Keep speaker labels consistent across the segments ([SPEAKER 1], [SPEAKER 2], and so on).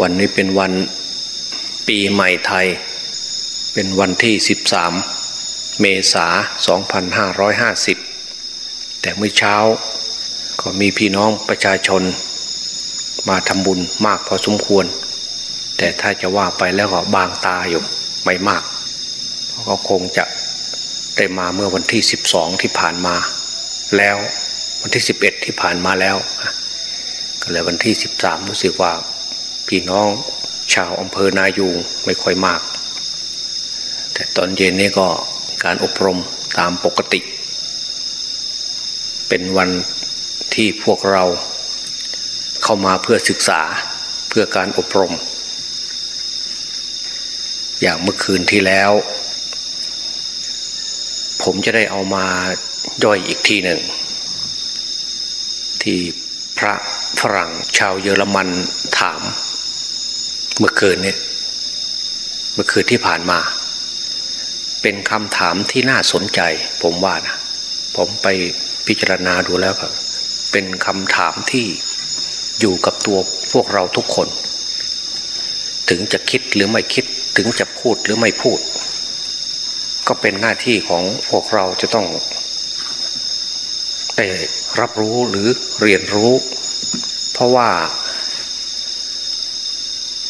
[SPEAKER 1] วันนี้เป็นวันปีใหม่ไทย เป็นวันที่ 13 เมษา 2550 แต่เมื่อเช้าก็มีพี่น้องประชาชน มาทำบุญมากพอสมควร แต่ถ้าจะว่าไปแล้วก็บางตาอยู่ไม่มากเพราะเขาคงจะได้มาเมื่อวันที่ 12 ที่ผ่านมา แล้ววันที่ 11 ที่ผ่านมาแล้วก็เลยวันที่ 13รู้สึกว่า พี่น้อง ชาวอำเภอนายูงไม่ค่อยมาก แต่ตอนเย็นนี้ก็การอบรมตามปกติ เป็นวันที่พวกเราเข้ามาเพื่อศึกษาเพื่อการอบรม อย่างเมื่อคืนที่แล้ว ผมจะได้เอามาย่อยอีกทีหนึ่ง ที่พระฝรั่งชาวเยอรมันถาม เมื่อคืนเนี้เมื่อคืนที่ผ่านมา เป็นคำถามที่น่าสนใจ ผมว่านะผมไปพิจารณาดูแล้วครับ เป็นคำถามที่อยู่กับตัวพวกเราทุกคน ถึงจะคิดหรือไม่คิดถึงจะพูดหรือไม่พูด ก็เป็นหน้าที่ของพวกเราจะต้องได้รับรู้หรือเรียนรู้ เพราะว่า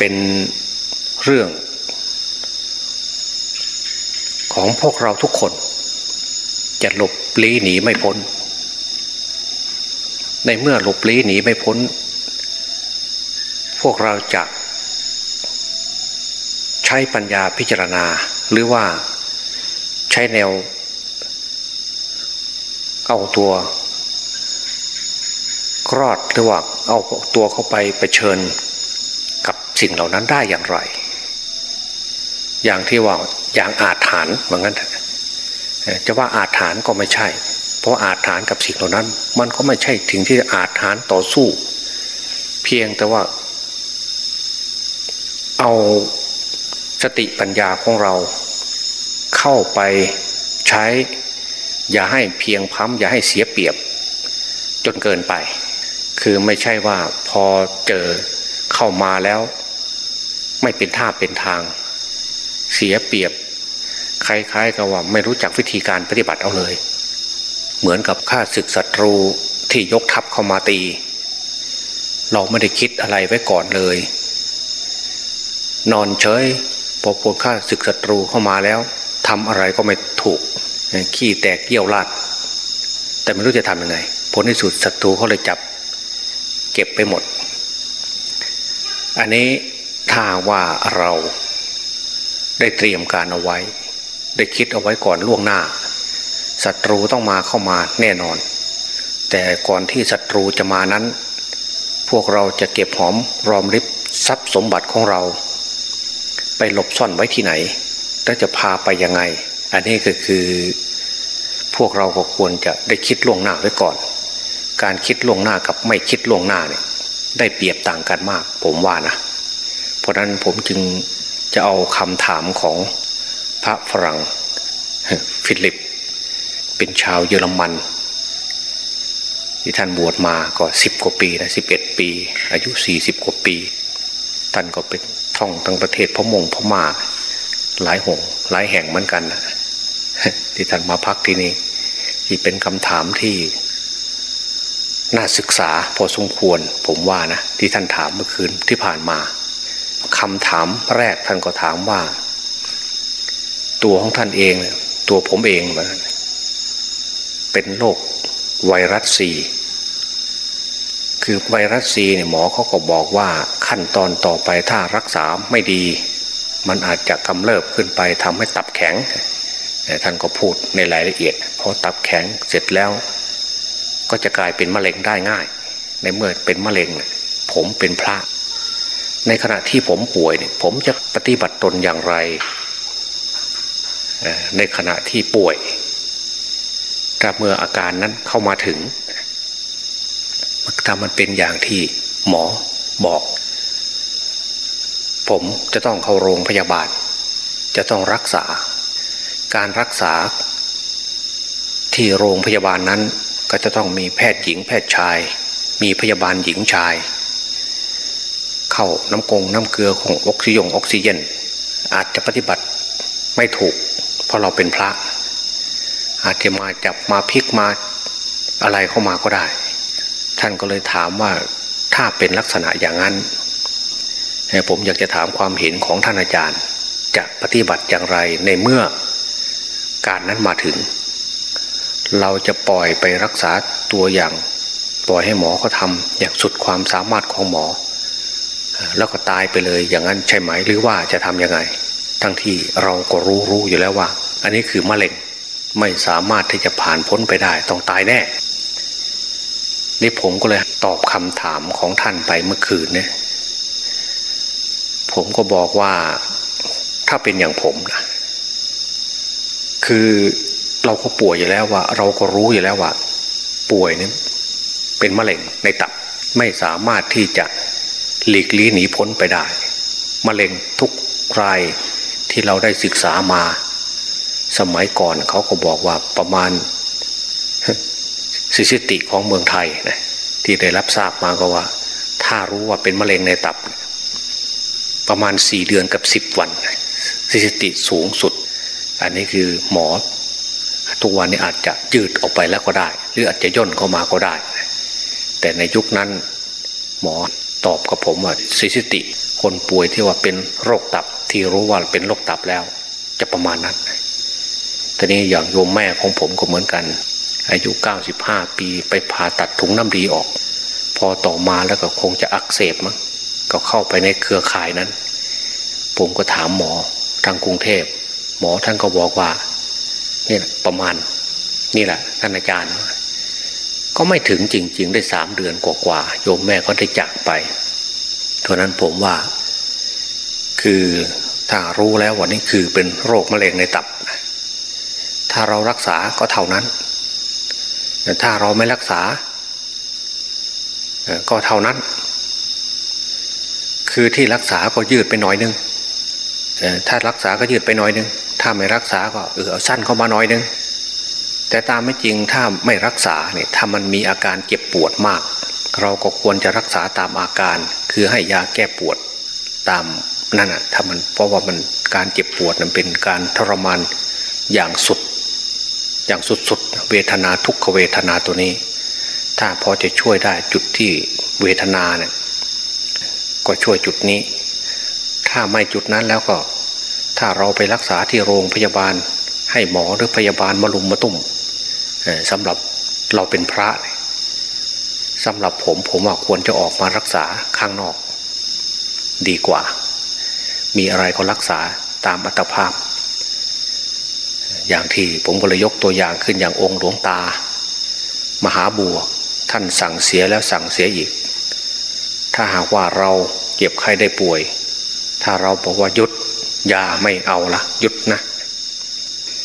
[SPEAKER 1] เป็นเรื่องของพวกเราทุกคน จะหลบลี้หนีไม่พ้น ในเมื่อหลบลี้หนีไม่พ้น พวกเราจะใช้ปัญญาพิจารณาหรือว่าใช้แนว เอาตัวรอดหรือว่าเอาตัวเข้าไปไปเชิญ สิ่งเหล่านั้นได้อย่างไร อย่างที่ว่าอย่างอาถรรพ์เหมือนกันจะว่าอาถรรพ์ก็ไม่ใช่ เพราะอาถรรพ์กับสิ่งเหล่านั้น มันก็ไม่ใช่ถึงที่อาถรรพ์ต่อสู้ เพียงแต่ว่า เอาสติปัญญาของเราเข้าไปใช้ อย่าให้เพียงพั้มอย่าให้เสียเปรียบ จนเกินไป คือไม่ใช่ว่าพอเจอเข้ามาแล้ว ไม่เป็นท่าเป็นทาง เสียเปรียบคล้ายๆกับว่าไม่รู้จักวิธีการปฏิบัติเอาเลย เหมือนกับข้าศึกศัตรูที่ยกทัพเข้ามาตี เราไม่ได้คิดอะไรไว้ก่อนเลย นอนเฉยพอพวกข้าศึกศัตรูเข้ามาแล้วทำอะไรก็ไม่ถูกขี้แตกเยี่ยวลาดแต่ไม่รู้จะทำยังไงผลที่สุดศัตรูเขาเลยจับ เก็บไปหมด อันนี้ ถ้าว่าเราได้เตรียมการเอาไว้ ได้คิดเอาไว้ก่อนล่วงหน้าศัตรูต้องมาเข้ามาแน่นอน แต่ก่อนที่ศัตรูจะมานั้น พวกเราจะเก็บหอมรอมริบทรัพย์สมบัติของเรา ไปหลบซ่อนไว้ที่ไหนแล้วจะพาไปยังไง อันนี้ก็คือ พวกเราก็ควรจะได้คิดล่วงหน้าไว้ก่อน การคิดล่วงหน้ากับไม่คิดล่วงหน้าเนี่ยได้เปรียบต่างกันมาก ผมว่านะ เพราะนั้นผมจึงจะเอาคำถามของพระฝรั่งฟิลิป เป็นชาวเยอรมัน ที่ท่านบวชมาก็สิบกว่าปีนะสิบเอ็ดปี อายุสี่สิบกว่าปี ท่านก็เป็นท่องทั้งประเทศพมงพม่า หลายหงหลายแห่งเหมือนกันนะที่ท่านมาพักที่นี่ที่เป็นคำถามที่ น่าศึกษาพอสมควร ผมว่านะที่ท่านถามเมื่อคืนที่ผ่านมา คำถามแรกท่านก็ถามว่า ตัวของท่านเองตัวผมเองเป็นโรคไวรัสซีคือไวรัสซีเนี่ยหมอเขาก็บอกว่าขั้นตอนต่อไปถ้ารักษาไม่ดี มันอาจจะกำเริบขึ้นไปทำให้ตับแข็งท่านก็พูดในรายละเอียดพอตับแข็งเสร็จแล้ว ก็จะกลายเป็นมะเร็งได้ง่าย ในเมื่อเป็นมะเร็งผมเป็นพระ ในขณะที่ผมป่วยเนี่ยผมจะปฏิบัติตนอย่างไร ในขณะที่ป่วยถ้าเมื่ออาการนั้นเข้ามาถึงถ้ามันเป็นอย่างที่หมอบอก ผมจะต้องเข้าโรงพยาบาล จะต้องรักษา การรักษา ที่โรงพยาบาลนั้นก็จะต้องมีแพทย์หญิงแพทย์ชาย มีพยาบาลหญิงชาย เข้าน้ำกงน้ำเกลือของออกซิยงออกซิเจนอาจจะปฏิบัติไม่ถูก เพราะเราเป็นพระ อาจจะมาจับมาพลิกมาอะไรเข้ามาก็ได้ ท่านก็เลยถามว่าถ้าเป็นลักษณะอย่างนั้นผมอยากจะถามความเห็นของท่านอาจารย์ จะปฏิบัติอย่างไรในเมื่อการนั้นมาถึง เราจะปล่อยไปรักษาตัวอย่าง ปล่อยให้หมอเขาทำอย่างสุดความสามารถของหมอ แล้วก็ตายไปเลยอย่างนั้นใช่ไหมหรือว่าจะทำยังไง ทั้งที่เราก็รู้รู้อยู่แล้วว่า อันนี้คือมะเร็งไม่สามารถที่จะผ่านพ้นไปได้ต้องตายแน่ นี่ผมก็เลยตอบคำถามของท่านไปเมื่อคืนเนี่ยผมก็บอกว่าถ้าเป็นอย่างผมนะคือเราก็ป่วยอยู่แล้วว่า เราก็รู้อยู่แล้วว่า ป่วยนี่เป็นมะเร็งในตับไม่สามารถที่จะ หลีกลี่หนีพ้นไปได้มะเร็งทุกรายที่เราได้ศึกษามา สมัยก่อนเขาก็บอกว่าประมาณสถิติของเมืองไทยนะที่ได้รับทราบมาก็ว่า ถ้ารู้ว่าเป็นมะเร็งในตับ ประมาณสี่เดือนกับสิบวันสถิติสูงสุด อันนี้คือหมอ ทุกวันนี้อาจจะยืดออกไปแล้วก็ได้ หรืออาจจะย่นเข้ามาก็ได้ แต่ในยุคนั้นหมอ ตอบกับผมว่าสถิติ คนป่วยที่ว่าเป็นโรคตับ ที่รู้ว่าเป็นโรคตับแล้ว จะประมาณนั้นทีนี้อย่างโยมแม่ของผมก็เหมือนกัน อายุ 95 ปีไปผ่าตัดถุงน้ำดีออก พอต่อมาแล้วก็คงจะอักเสบมั้งก็เข้าไปในเครือข่ายนั้น ผมก็ถามหมอทางกรุงเทพ หมอท่านก็บอกว่านี่ประมาณ นี่แหละท่านอาจารย์ ก็ไม่ถึงจริง ๆ ได้สามเดือนกว่าๆโยมแม่ก็ได้จากไปเท่านั้นผมว่า คือถ้ารู้แล้ววันนี้คือเป็นโรคมะเร็งในตับ ถ้าเรารักษาก็เท่านั้น แต่ถ้าเราไม่รักษา ก็เท่านั้น คือที่รักษาก็ยืดไปหน่อยนึงถ้ารักษาก็ยืดไปหน่อยนึง ถ้าไม่รักษาก็เออสั้นเข้ามาหน่อยนึง แต่ตามไม่จริงถ้าไม่รักษาเนี่ยถ้ามันมีอาการเจ็บปวดมาก เราก็ควรจะรักษาตามอาการ คือให้ยาแก้ปวดตามนั่นอะถ้ามันเพราะว่ามันการเจ็บปวดนั้นเป็นการทรมานอย่างสุด อย่างสุดๆเวทนาทุกขเวทนาตัวนี้ ถ้าพอจะช่วยได้จุดที่เวทนาเนี่ยก็ช่วยจุดนี้ ถ้าไม่จุดนั้นแล้วก็ ถ้าเราไปรักษาที่โรงพยาบาล ให้หมอหรือพยาบาลมาลุมมาตุ่ม สำหรับเราเป็นพระสำหรับผมผมว่าควรจะออกมารักษาข้างนอก ดีกว่า มีอะไรก็รักษาตามอัตภาพ อย่างที่ผมก็เลยยกตัวอย่างขึ้นอย่างองค์หลวงตา มหาบัวท่านสั่งเสียแล้วสั่งเสียอีก ถ้าหากว่าเราเจ็บไข้ได้ป่วย ถ้าเราบอกว่ายุดยาไม่เอาละยุดนะ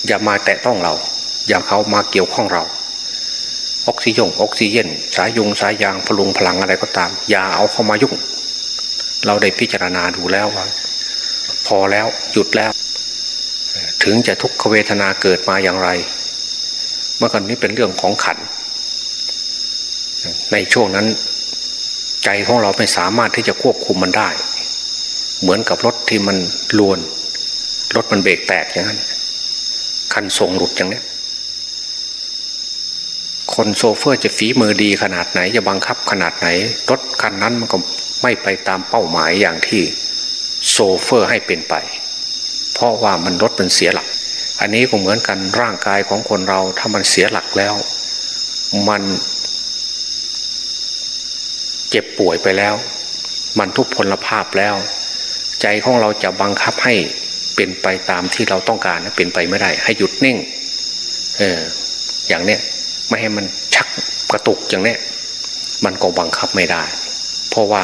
[SPEAKER 1] อย่ามาแตะต้องเรา อย่าเขามาเกี่ยวข้องเรา ออกซิจงออกซิเจนสายยุงสายยางพลุงพลังอะไรก็ตาม อย่าเอาเข้ามายุ่ง เราได้พิจารณาดูแล้วว่า พอแล้วหยุดแล้ว ถึงจะทุกขเวทนาเกิดมาอย่างไร เมื่อก่อนนี้เป็นเรื่องของขัน ในช่วงนั้นใจของเราไม่สามารถที่จะควบคุมมันได้ เหมือนกับรถที่มันลวน รถมันเบรกแตกอย่างนั้นคันส่งหลุดอย่างนี้ คนโซเฟอร์จะฝีมือดีขนาดไหน จะบังคับขนาดไหน รถคันนั้นมันก็ไม่ไปตามเป้าหมายอย่างที่โซเฟอร์ให้เป็นไป เพราะว่ามันรถมันเสียหลัก อันนี้ก็เหมือนกันร่างกายของคนเราถ้ามันเสียหลักแล้ว มันเจ็บป่วยไปแล้ว มันทุกพลภาพแล้ว ใจของเราจะบังคับให้เป็นไปตามที่เราต้องการเป็นไปไม่ได้ ให้หยุดนิ่ง เอออย่างเนี้ย ไม่ให้มันชักกระตุกอย่างนี้มันก็บังคับไม่ได้ เพราะว่า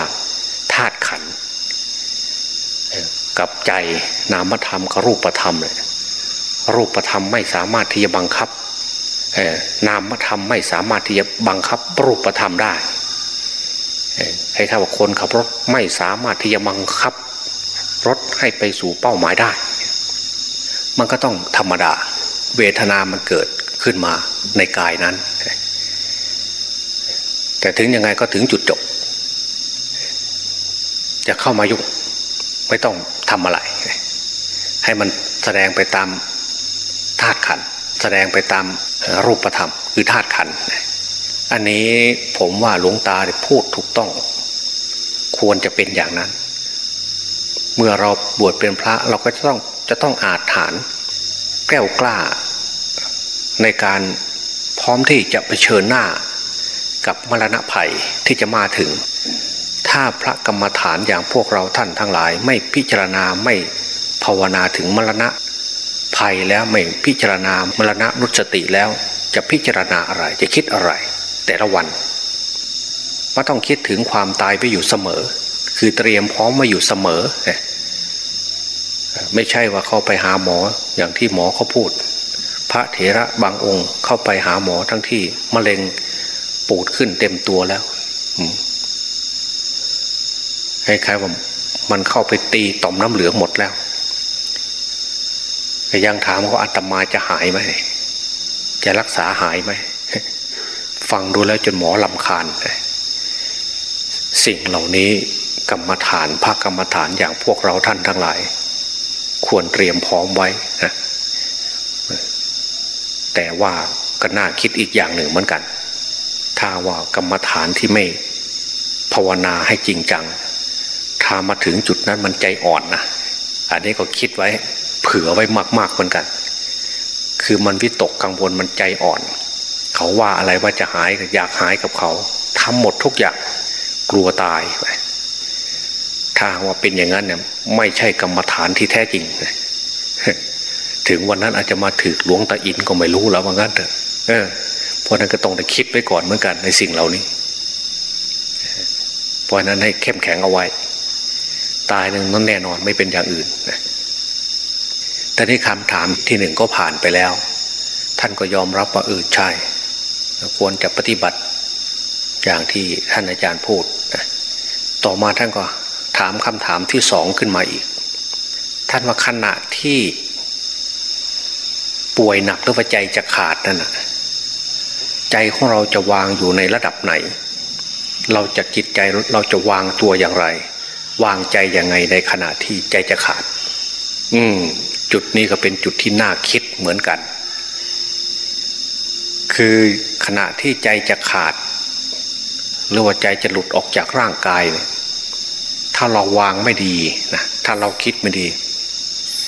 [SPEAKER 1] ธาตุขันกับใจนามธรรมกับรูปธรรมเลยรูปธรรมไม่สามารถที่จะบังคับนามธรรมไม่สามารถที่จะบังคับรูปธรรมได้ให้ถ้าว่าคนขับรถไม่สามารถที่จะบังคับ รถให้ไปสู่เป้าหมายได้ มันก็ต้องธรรมดา เวทนามันเกิด ขึ้นมาในกายนั้น แต่ถึงยังไงก็ถึงจุดจบ จะเข้ามายุ่งไม่ต้องทำอะไร ให้มันแสดงไปตามธาตุขัน แสดงไปตามรูปธรรม คือธาตุขัน อันนี้ผมว่าหลวงตาพูดถูกต้อง ควรจะเป็นอย่างนั้น เมื่อเราบวชเป็นพระเราก็จะต้องจะต้องอาจฐาน แก้วกล้า ในการพร้อมที่จะไปเชิญหน้ากับมรณะภัยที่จะมาถึง ถ้าพระกรรมฐานอย่างพวกเราท่านทั้งหลาย ไม่พิจารณาไม่ภาวนาถึงมรณะภัยแล้วไม่พิจารณามรณะนุสติแล้วจะพิจารณาอะไรจะคิดอะไร แต่ละวันก็ต้องคิดถึงความตายไปอยู่เสมอ คือเตรียมพร้อมมาอยู่เสมอ ไม่ใช่ว่าเข้าไปหาหมออย่างที่หมอเขาพูด พระเถระบางองค์เข้าไปหาหมอทั้งที่มะเร็งปูดขึ้นเต็มตัวแล้วให้ครว่ามันเข้าไปตีต่อมน้ำเหลืองหมดแล้วแต่ยังถามว่าอาตมาจะหายไหมจะรักษาหายไหมฟังดูแล้วจนหมอลำคาญสิ่งเหล่านี้กรรมฐานภาคกรรมฐานอย่างพวกเราท่านทั้งหลาย ควรเตรียมพร้อมไว้นะ แต่ว่าก็น่าคิดอีกอย่างหนึ่งเหมือนกัน ถ้าว่ากรรมฐานที่ไม่ภาวนาให้จริงจัง ถ้ามาถึงจุดนั้นมันใจอ่อนนะอันนี้ก็คิดไว้เผื่อไว้มากๆเหมือนกัน คือมันวิตกกังวลมันใจอ่อน เขาว่าอะไรว่าจะหายอยากหายกับเขาทำหมดทุกอย่างกลัวตายไปถ้าว่าเป็นอย่างนั้นเนี่ยไม่ใช่กรรมฐานที่แท้จริง ถึงวันนั้นอาจจะมาถือหลวงตาอินก็ไม่รู้แล้วว่างั้นเถอะเพราะนั้นก็ต้องได้คิดไว้ก่อนเหมือนกันในสิ่งเหล่านี้เพราะนั้นให้เข้มแข็งเอาไว้ ตายหนึ่งนั้นแน่นอนไม่เป็นอย่างอื่นนะแต่นี่คำถามที่หนึ่งก็ผ่านไปแล้ว ท่านก็ยอมรับว่าเออใช่ ควรจะปฏิบัติอย่างที่ท่านอาจารย์พูดนะต่อมาท่านก็ถามคำถามที่สองขึ้นมาอีก ท่านว่าขณะที่ ป่วยหนักหรือว่าใจจะขาดนั่นนะใจของเราจะวางอยู่ในระดับไหน เราจะจิตใจเราจะวางตัวอย่างไร วางใจยังไงในขณะที่ใจจะขาด อืม จุดนี้ก็เป็นจุดที่น่าคิดเหมือนกัน คือขณะที่ใจจะขาด หรือว่าใจจะหลุดออกจากร่างกายเนี่ยถ้าเราวางไม่ดีนะถ้าเราคิดไม่ดี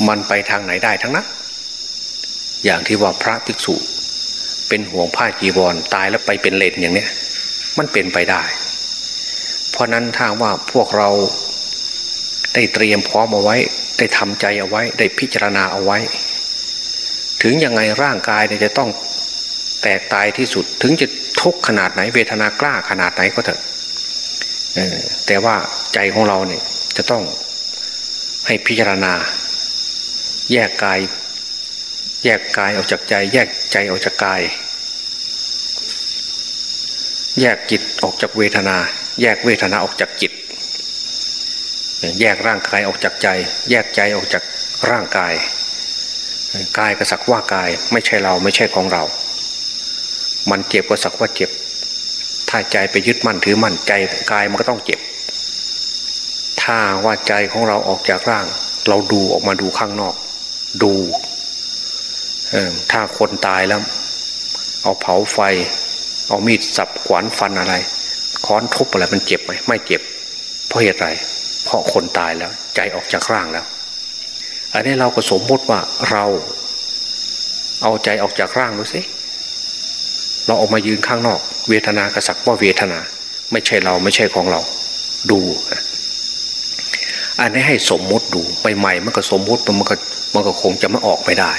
[SPEAKER 1] มันไปทางไหนได้ทั้งนั้น อย่างที่ว่าพระภิกษุ เป็นห่วงผ้าจีวรตายแล้วไปเป็นเลนอย่างเนี้ยมันเป็นไปได้ เพราะนั้นถ้าว่าพวกเราได้เตรียมพร้อมเอาไว้ ได้ทำใจเอาไว้ ได้พิจารณาเอาไว้ ถึงยังไงร่างกายเนี่ยจะต้องแตกตายที่สุด ถึงจะทุกข์ขนาดไหน เวทนากล้าขนาดไหนก็เถอะแต่ว่าใจของเราเนี่ยจะต้องให้พิจารณา แยกกาย แยกกายออกจากใจ แยกใจออกจากกาย แยกจิตออกจากเวทนา แยกเวทนาออกจากจิต แยกร่างกายออกจากใจ แยกใจออกจากร่างกาย กายก็สักว่ากายไม่ใช่เราไม่ใช่ของเรา มันเจ็บก็สักว่าเจ็บ ถ้าใจไปยึดมั่นถือมั่นใจกายมันก็ต้องเจ็บ ถ้าว่าใจของเราออกจากร่าง เราดูออกมาดูข้างนอก ดู ถ้าคนตายแล้ว เอาเผาไฟ เอามีดสับขวานฟันอะไร ค้อนทุบอะไรมันเจ็บไหมไม่เจ็บ เพราะเหตุไร เพราะคนตายแล้ว ใจออกจากร่างแล้ว อันนี้เราก็สมมติว่าเรา เอาใจออกจากร่างดูสิเราออกมายืนข้างนอก เวทนากระสักว่าเวทนา ไม่ใช่เราไม่ใช่ของเรา ดูอันนี้ให้สมมติดูใหม่ๆมันก็สมมติมันก็มันก็คงจะไม่ออกไม่ได้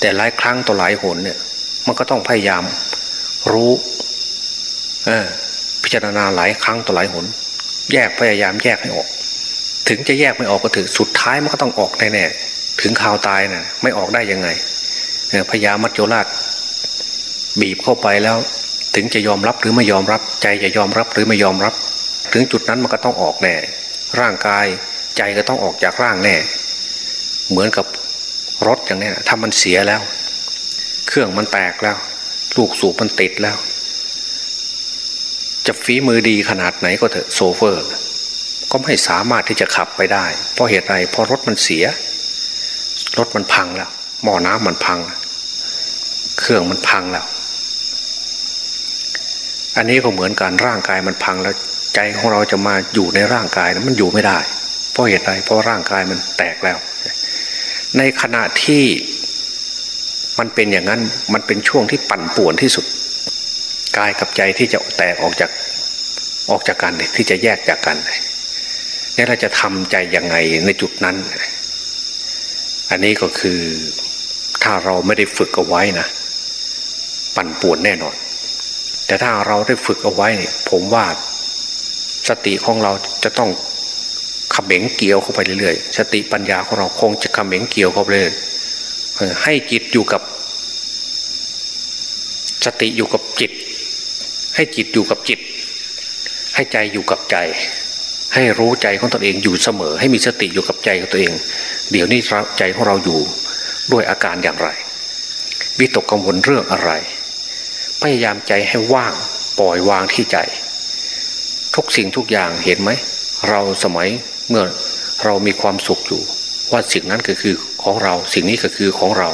[SPEAKER 1] แต่หลายครั้งต่อหลายหนเนี่ยมันก็ต้องพยายามรู้เออพิจารณาหลายครั้งต่อหลายหน แยกพยายามแยกให้ออก ถึงจะแยกไม่ออกก็ถือสุดท้ายมันก็ต้องออกแน่ๆถึงข่าวตายนะ่ะไม่ออกได้ยังไงพยามัจโจราชบีบเข้าไปแล้ว ถึงจะยอมรับหรือไม่ยอมรับ ใจจะยอมรับหรือไม่ยอมรับ ถึงจุดนั้นมันก็ต้องออกแน่ ร่างกายใจก็ต้องออกจากร่างแน่ เหมือนกับ รถอย่างนี้ถ้ามันเสียแล้ว เครื่องมันแตกแล้ว ลูกสูบมันติดแล้ว จะฝีมือดีขนาดไหนก็เถอะโซเฟอร์ ก็ไม่สามารถที่จะขับไปได้ เพราะเหตุไรเพราะรถมันเสีย รถมันพังแล้วหม้อน้ำมันพัง เครื่องมันพังแล้ว อันนี้ก็เหมือนกันร่างกายมันพังแล้ว ใจของเราจะมาอยู่ในร่างกายนะมันอยู่ไม่ได้ เพราะเหตุไรเพราะร่างกายมันแตกแล้ว ในขณะที่มันเป็นอย่างนั้นมันเป็นช่วงที่ปั่นป่วนที่สุดกายกับใจที่จะแตกออกจากออกจากกันที่จะแยกจากกันนี่เราจะทำใจยังไงในจุดนั้น อันนี้ก็คือถ้าเราไม่ได้ฝึกเอาไว้นะ ปั่นป่วนแน่นอน แต่ถ้าเราได้ฝึกเอาไว้เนี่ยผมว่าสติของเราจะต้อง ขม็งเกี่ยวเข้าไปเรื่อยๆ สติปัญญาของเราคงจะขม็งเกี่ยวเข้าไปเลยให้จิตอยู่กับ สติอยู่กับจิต ให้จิตอยู่กับจิต ให้ใจอยู่กับใจ ให้รู้ใจของตนเองอยู่เสมอ ให้มีสติอยู่กับใจของตัวเอง เดี๋ยวนี้ใจของเราอยู่ด้วยอาการอย่างไร วิตกกังวลเรื่องอะไร พยายามใจให้ว่างปล่อยวางที่ใจ ทุกสิ่งทุกอย่างเห็นไหม เราสมัย เมื่อเรามีความสุขอยู่ ว่าสิ่งนั้นก็คือของเรา สิ่งนี้ก็คือของเรา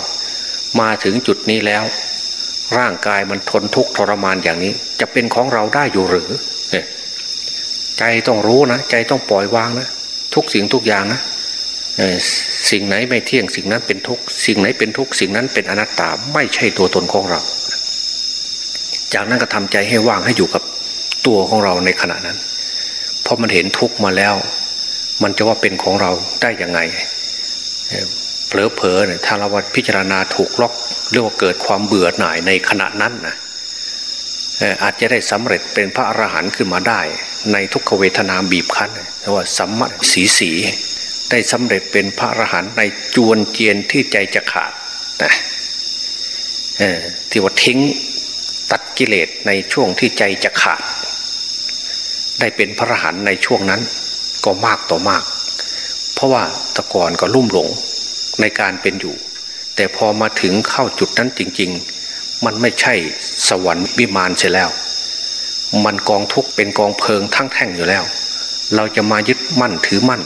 [SPEAKER 1] มาถึงจุดนี้แล้ว ร่างกายมันทนทุกข์ทรมานอย่างนี้ จะเป็นของเราได้อยู่หรือใจต้องรู้นะ ใจต้องปล่อยวางนะ ทุกสิ่งทุกอย่างนะสิ่งไหนไม่เที่ยงสิ่งนั้นเป็นทุกสิ่งไหนเป็นทุกสิ่งนั้นเป็นอนัตตาไม่ใช่ตัวตนของเรา จากนั้นก็ทำใจให้ว่างให้อยู่กับตัวของเราในขณะนั้นพอมันเห็นทุกมาแล้ว มันจะว่าเป็นของเราได้ยังไงเผลอๆเนี่ยถ้าเราพิจารณาถูกล็อกเรียกว่าเกิดความเบื่อหน่ายในขณะนั้นนะอาจจะได้สำเร็จเป็นพระอรหันต์ขึ้นมาได้ ในทุกขเวทนาบีบคั้นเรียกว่าสัมมาสีสี ได้สำเร็จเป็นพระอรหันต์ในจวนเจียนที่ใจจะขาดนะที่ว่าทิ้งตัดกิเลสในช่วงที่ใจจะขาด ได้เป็นพระอรหันต์ในช่วงนั้น ก็มากต่อมาก เพราะว่าตะกอนก็ลุ่มหลงในการเป็นอยู่ แต่พอมาถึงเข้าจุดนั้นจริง ๆ มันไม่ใช่สวรรค์วิมานเสียแล้ว มันกองทุกเป็นกองเพลิงทั้งแท่งอยู่แล้ว เราจะมายึดมั่นถือมั่น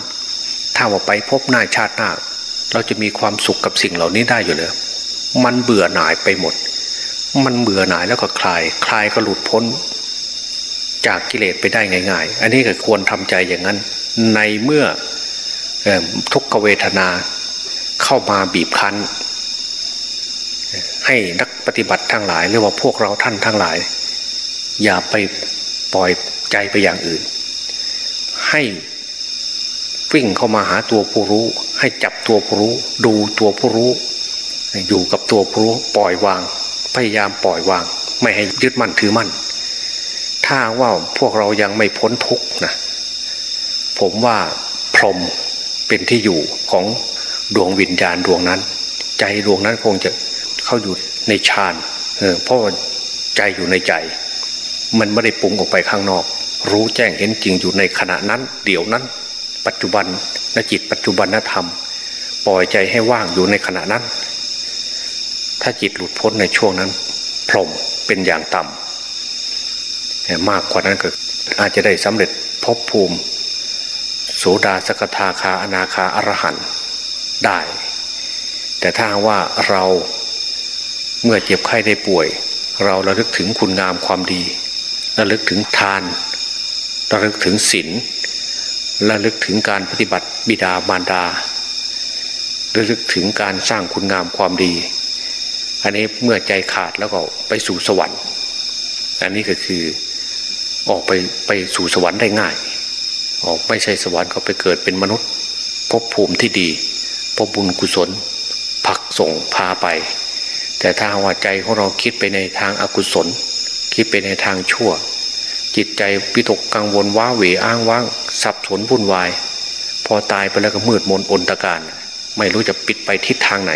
[SPEAKER 1] ถ้าว่าไปพบหน้าชาติหน้า เราจะมีความสุขกับสิ่งเหล่านี้ได้อยู่เลยมันเบื่อหน่ายไปหมด มันเบื่อหน่ายแล้วก็คลาย คลายก็หลุดพ้น จากกิเลสไปได้ง่าย ๆ อันนี้ก็ควรทำใจอย่างนั้น ในเมื่อทุกขเวทนาเข้ามาบีบคั้น ให้นักปฏิบัติทั้งหลายหรือว่าพวกเราท่านทั้งหลาย อย่าไปปล่อยใจไปอย่างอื่น ให้วิ่งเข้ามาหาตัวผู้รู้ ให้จับตัวผู้รู้ ดูตัวผู้รู้ อยู่กับตัวผู้รู้ปล่อยวาง พยายามปล่อยวาง ไม่ให้ยึดมั่นถือมั่น ถ้าว่าพวกเรายังไม่พ้นทุกข์นะ ผมว่าพรหมเป็นที่อยู่ของดวงวิญญาณดวงนั้น ใจดวงนั้นคงจะเข้าอยู่ในฌานเพราะใจอยู่ในใจ มันไม่ได้ปุงออกไปข้างนอก รู้แจ้งเห็นจริงอยู่ในขณะนั้น เดี๋ยวนั้น ปัจจุบันนจิตปัจจุบันนธรรม ปล่อยใจให้ว่างอยู่ในขณะนั้น ถ้าจิตหลุดพ้นในช่วงนั้น พรหมเป็นอย่างต่ำมากกว่านั้นก็อาจจะได้สำเร็จพบภูมิ โสดาสกทาคาอนาคาอรหันได้ แต่ถ้าว่าเราเมื่อเจ็บไข้ได้ป่วย เราระลึกถึงคุณงามความดีระลึกถึงทานระลึกถึงศีลระลึกถึงการปฏิบัติบิดามารดาระลึกถึงการสร้างคุณงามความดี อันนี้เมื่อใจขาดแล้วก็ไปสู่สวรรค์ อันนี้ก็คือออกไปไปสู่สวรรค์ได้ง่าย ออกไม่ใช่สวรรค์ก็ไปเกิดเป็นมนุษย์พบภูมิที่ดีพบุญกุศลผักส่งพาไป แต่ถ้าว่าใจของเราคิดไปในทางอากุศล คิดไปในทางชั่ว จิตใจปิตกกังวลว้าเหวอ้างว้างสับสนวุ่นวาย พอตายไปแล้วก็มืดมนอนตะการ ไม่รู้จะปิดไปทิศทางไหน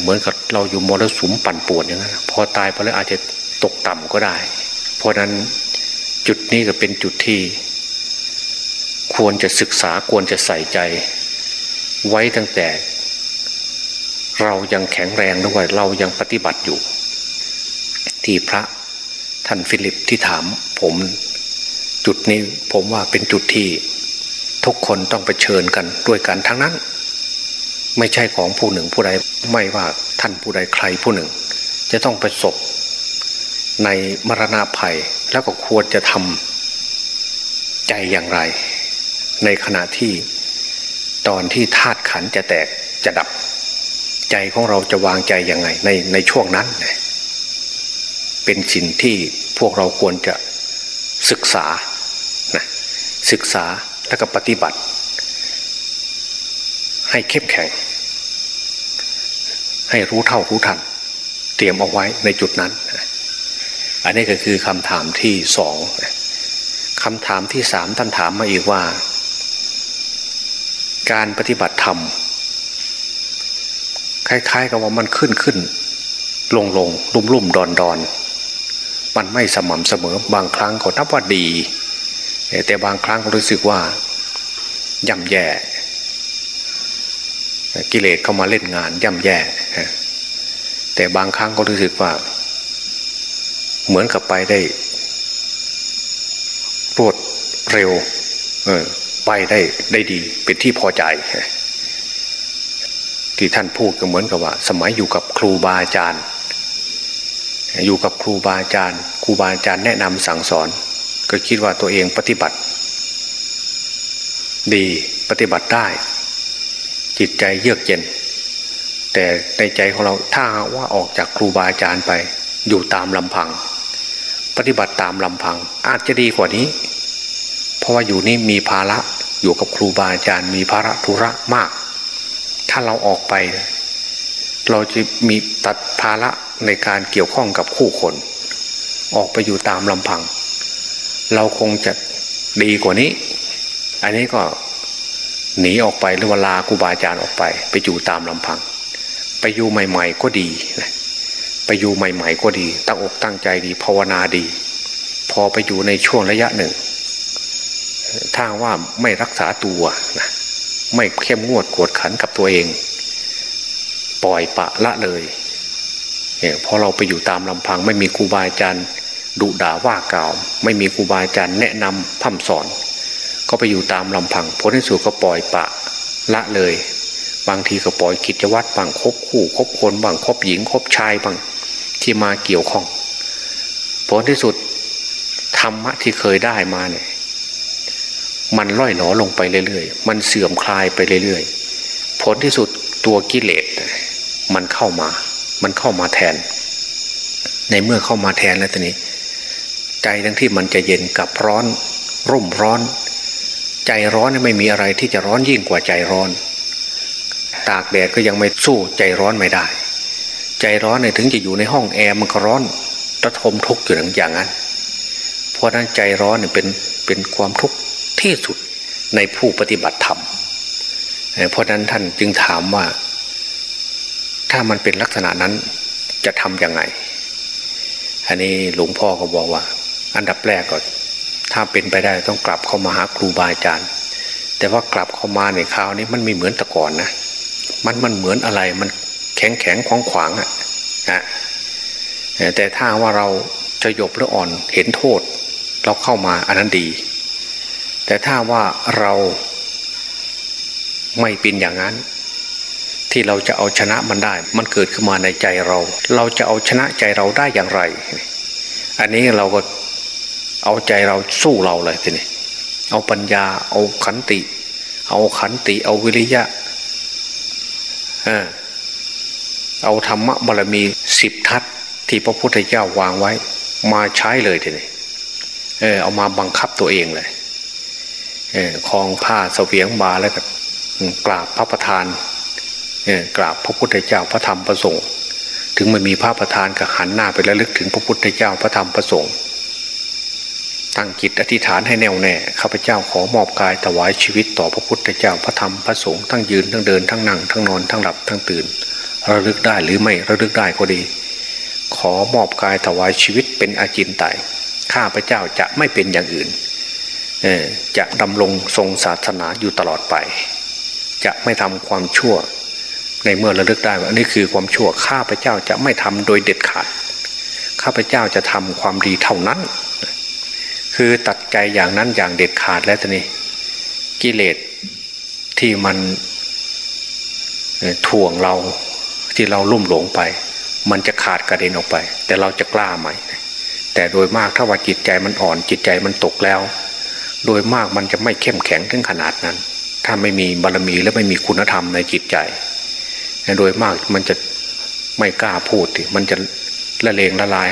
[SPEAKER 1] เหมือนกับเราอยู่มรสุมปั่นป่วนอย่างนั้นพอตายไปแล้วอาจจะตกต่ำก็ได้ เพราะนั้นจุดนี้ก็เป็นจุดที่ ควรจะศึกษาควรจะใส่ใจ ไว้ตั้งแต่ เรายังแข็งแรงด้วยเรายังปฏิบัติอยู่ ที่พระท่านฟิลิปที่ถามผมจุดนี้ผมว่าเป็นจุดที่ ทุกคนต้องไปเชิญกันด้วยกันทั้งนั้น ไม่ใช่ของผู้หนึ่งผู้ใดไม่ว่าท่านผู้ใดใครผู้หนึ่ง จะต้องประสบ ในมรณาภัยแล้วก็ควรจะทำใจอย่างไร ในขณะที่ตอนที่ธาตุขันจะแตกจะดับ ใจของเราจะวางใจยังไงในในช่วงนั้น เป็นสิ่งที่พวกเราควรจะศึกษานะศึกษาแล้วก็ปฏิบัติ ให้เข้มแข็ง ให้รู้เท่ารู้ทัน เตรียมเอาไว้ในจุดนั้น อันนี้ก็คือคำถามที่สองคำถามที่สามท่านถามมาอีกว่า การปฏิบัติธรรม คล้ายๆ กับว่ามันขึ้นขึ้น ลงลงลุ่มลุ่มดอนดอนมันไม่สม่ำเสมอบางครั้งก็นับว่าดี แต่บางครั้งก็รู้สึกว่าย่ำแย่ กิเลสเข้ามาเล่นงานย่ำแย่ แต่บางครั้งก็รู้สึกว่า เหมือนกับไปได้รวดเร็ว ไปได้ได้ดีเป็นที่พอใจ ที่ท่านพูดก็เหมือนกับว่า สมัยอยู่กับครูบาอาจารย์ อยู่กับครูบาอาจารย์ครูบาอาจารย์แนะนำสั่งสอน ก็คิดว่าตัวเองปฏิบัติ ดีปฏิบัติได้ จิตใจเยือกเย็น แต่ในใจของเราถ้าว่าออกจากครูบาอาจารย์ไป อยู่ตามลำพัง ปฏิบัติตามลำพัง อาจจะดีกว่านี้ เพราะว่าอยู่นี่มีภาระอยู่กับครูบาอาจารย์มีภาระธุระมาก ถ้าเราออกไป เราจะมีตัดภาระในการเกี่ยวข้องกับคู่คน ออกไปอยู่ตามลำพัง เราคงจะดีกว่านี้ อันนี้ก็หนีออกไปหรือว่าลาครูบาอาจารย์ออกไป ไปอยู่ตามลำพัง ไปอยู่ใหม่ ๆ ก็ดีไปอยู่ใหม่ ๆ ก็ดี ตั้งอกตั้งใจดีภาวนาดี พอไปอยู่ในช่วงระยะหนึ่ง ถ้าว่าไม่รักษาตัวนะไม่เข้มงวดกวดขันกับตัวเอง ปล่อยปะละเลยเนี่ยพอเราไปอยู่ตามลำพัง ไม่มีครูบาอาจารย์ดุด่าว่ากล่าว ไม่มีครูบาอาจารย์แนะนำพัฒสอน ก็ไปอยู่ตามลำพังผลที่สุดก็ปล่อยปะละเลย บางทีก็ปล่อยกิจวัตรบางคบคู่คบคนบางคบหญิงคบชายบางที่มาเกี่ยวข้อง ผลที่สุดธรรมะที่เคยได้มาเนี่ย มันล่อยหลอลงไปเรื่อยๆ มันเสื่อมคลายไปเรื่อยๆ ผลที่สุดตัวกิเลสมันเข้ามา มันเข้ามาแทน ในเมื่อเข้ามาแทนแล้วตอนนี้ ใจทั้งที่มันจะเย็นกับร้อน รุ่มร้อน ใจร้อนไม่มีอะไรที่จะร้อนยิ่งกว่าใจร้อน ตากแดดก็ยังไม่สู้ใจร้อนไม่ได้ ใจร้อนเนี่ยถึงจะอยู่ในห้องแอร์มันก็ร้อนระทมทุกข์อยู่อย่างนั้น เพราะนั้นใจร้อนเนี่ยเป็นเป็นความทุกข์ ที่สุดในผู้ปฏิบัติธรรม เพราะนั้นท่านจึงถามว่า ถ้ามันเป็นลักษณะนั้นจะทำยังไง อันนี้หลวงพ่อก็บอกว่า อันดับแรกก็ถ้าเป็นไปได้ต้องกลับเข้ามาหาครูบาอาจารย์ แต่ว่ากลับเข้ามาในคราวนี้มันไม่เหมือนแต่ก่อนนะ มันมันเหมือนอะไรมันแข็งแข็งขวางขวางอะนะแต่ถ้าว่าเราจะหยบหรืออ่อนเห็นโทษ เราเข้ามาอันนั้นดี แต่ถ้าว่าเราไม่เป็นอย่างนั้น ที่เราจะเอาชนะมันได้ มันเกิดขึ้นมาในใจเรา เราจะเอาชนะใจเราได้อย่างไร อันนี้เราก็เอาใจเราสู้เราเลยทีนี้เอาปัญญา เอาขันติ เอาขันติ เอาวิริยะเอาธรรมะบารมีสิบทัศที่พระพุทธเจ้าวางไว้ มาใช้เลยทีนี้เออเอามาบังคับตัวเองเลย คลองผ้าเสวียงมาแล้วก็กราบพระประธานกราบพระพุทธเจ้าพระธรรมพระสงฆ์ถึงไม่มีพระประธานก็หันหน้าไประลึกถึงพระพุทธเจ้าพระธรรมพระสงฆ์ตั้งจิตอธิษฐานให้แน่วแน่ข้าพเจ้าขอมอบกายถวายชีวิตต่อพระพุทธเจ้าพระธรรมพระสงฆ์ทั้งยืนทั้งเดินทั้งนั่งทั้งนอนทั้งหลับทั้งตื่น ระลึกได้หรือไม่ระลึกได้ก็ดี ขอมอบกายถวายชีวิตเป็นอาจินไตข้าพเจ้าจะไม่เป็นอย่างอื่น จะดำรงทรงศาสนาอยู่ตลอดไป จะไม่ทำความชั่ว ในเมื่อระลึกได้ว่านี่คือความชั่วข้าพเจ้าจะไม่ทำโดยเด็ดขาด ข้าพเจ้าจะทำความดีเท่านั้น คือตัดใจอย่างนั้นอย่างเด็ดขาดแล้วทีนี้กิเลสที่มันถ่วงเราที่เราลุ่มหลงไป มันจะขาดกระเด็นออกไป แต่เราจะกล้าไหมแต่โดยมากถ้าว่าจิตใจมันอ่อนจิตใจมันตกแล้ว โดยมากมันจะไม่เข้มแข็งถึงขนาดนั้น ถ้าไม่มีบารมีและไม่มีคุณธรรมในจิตใจ โดยมากมันจะไม่กล้าพูดมันจะละเลงละลาย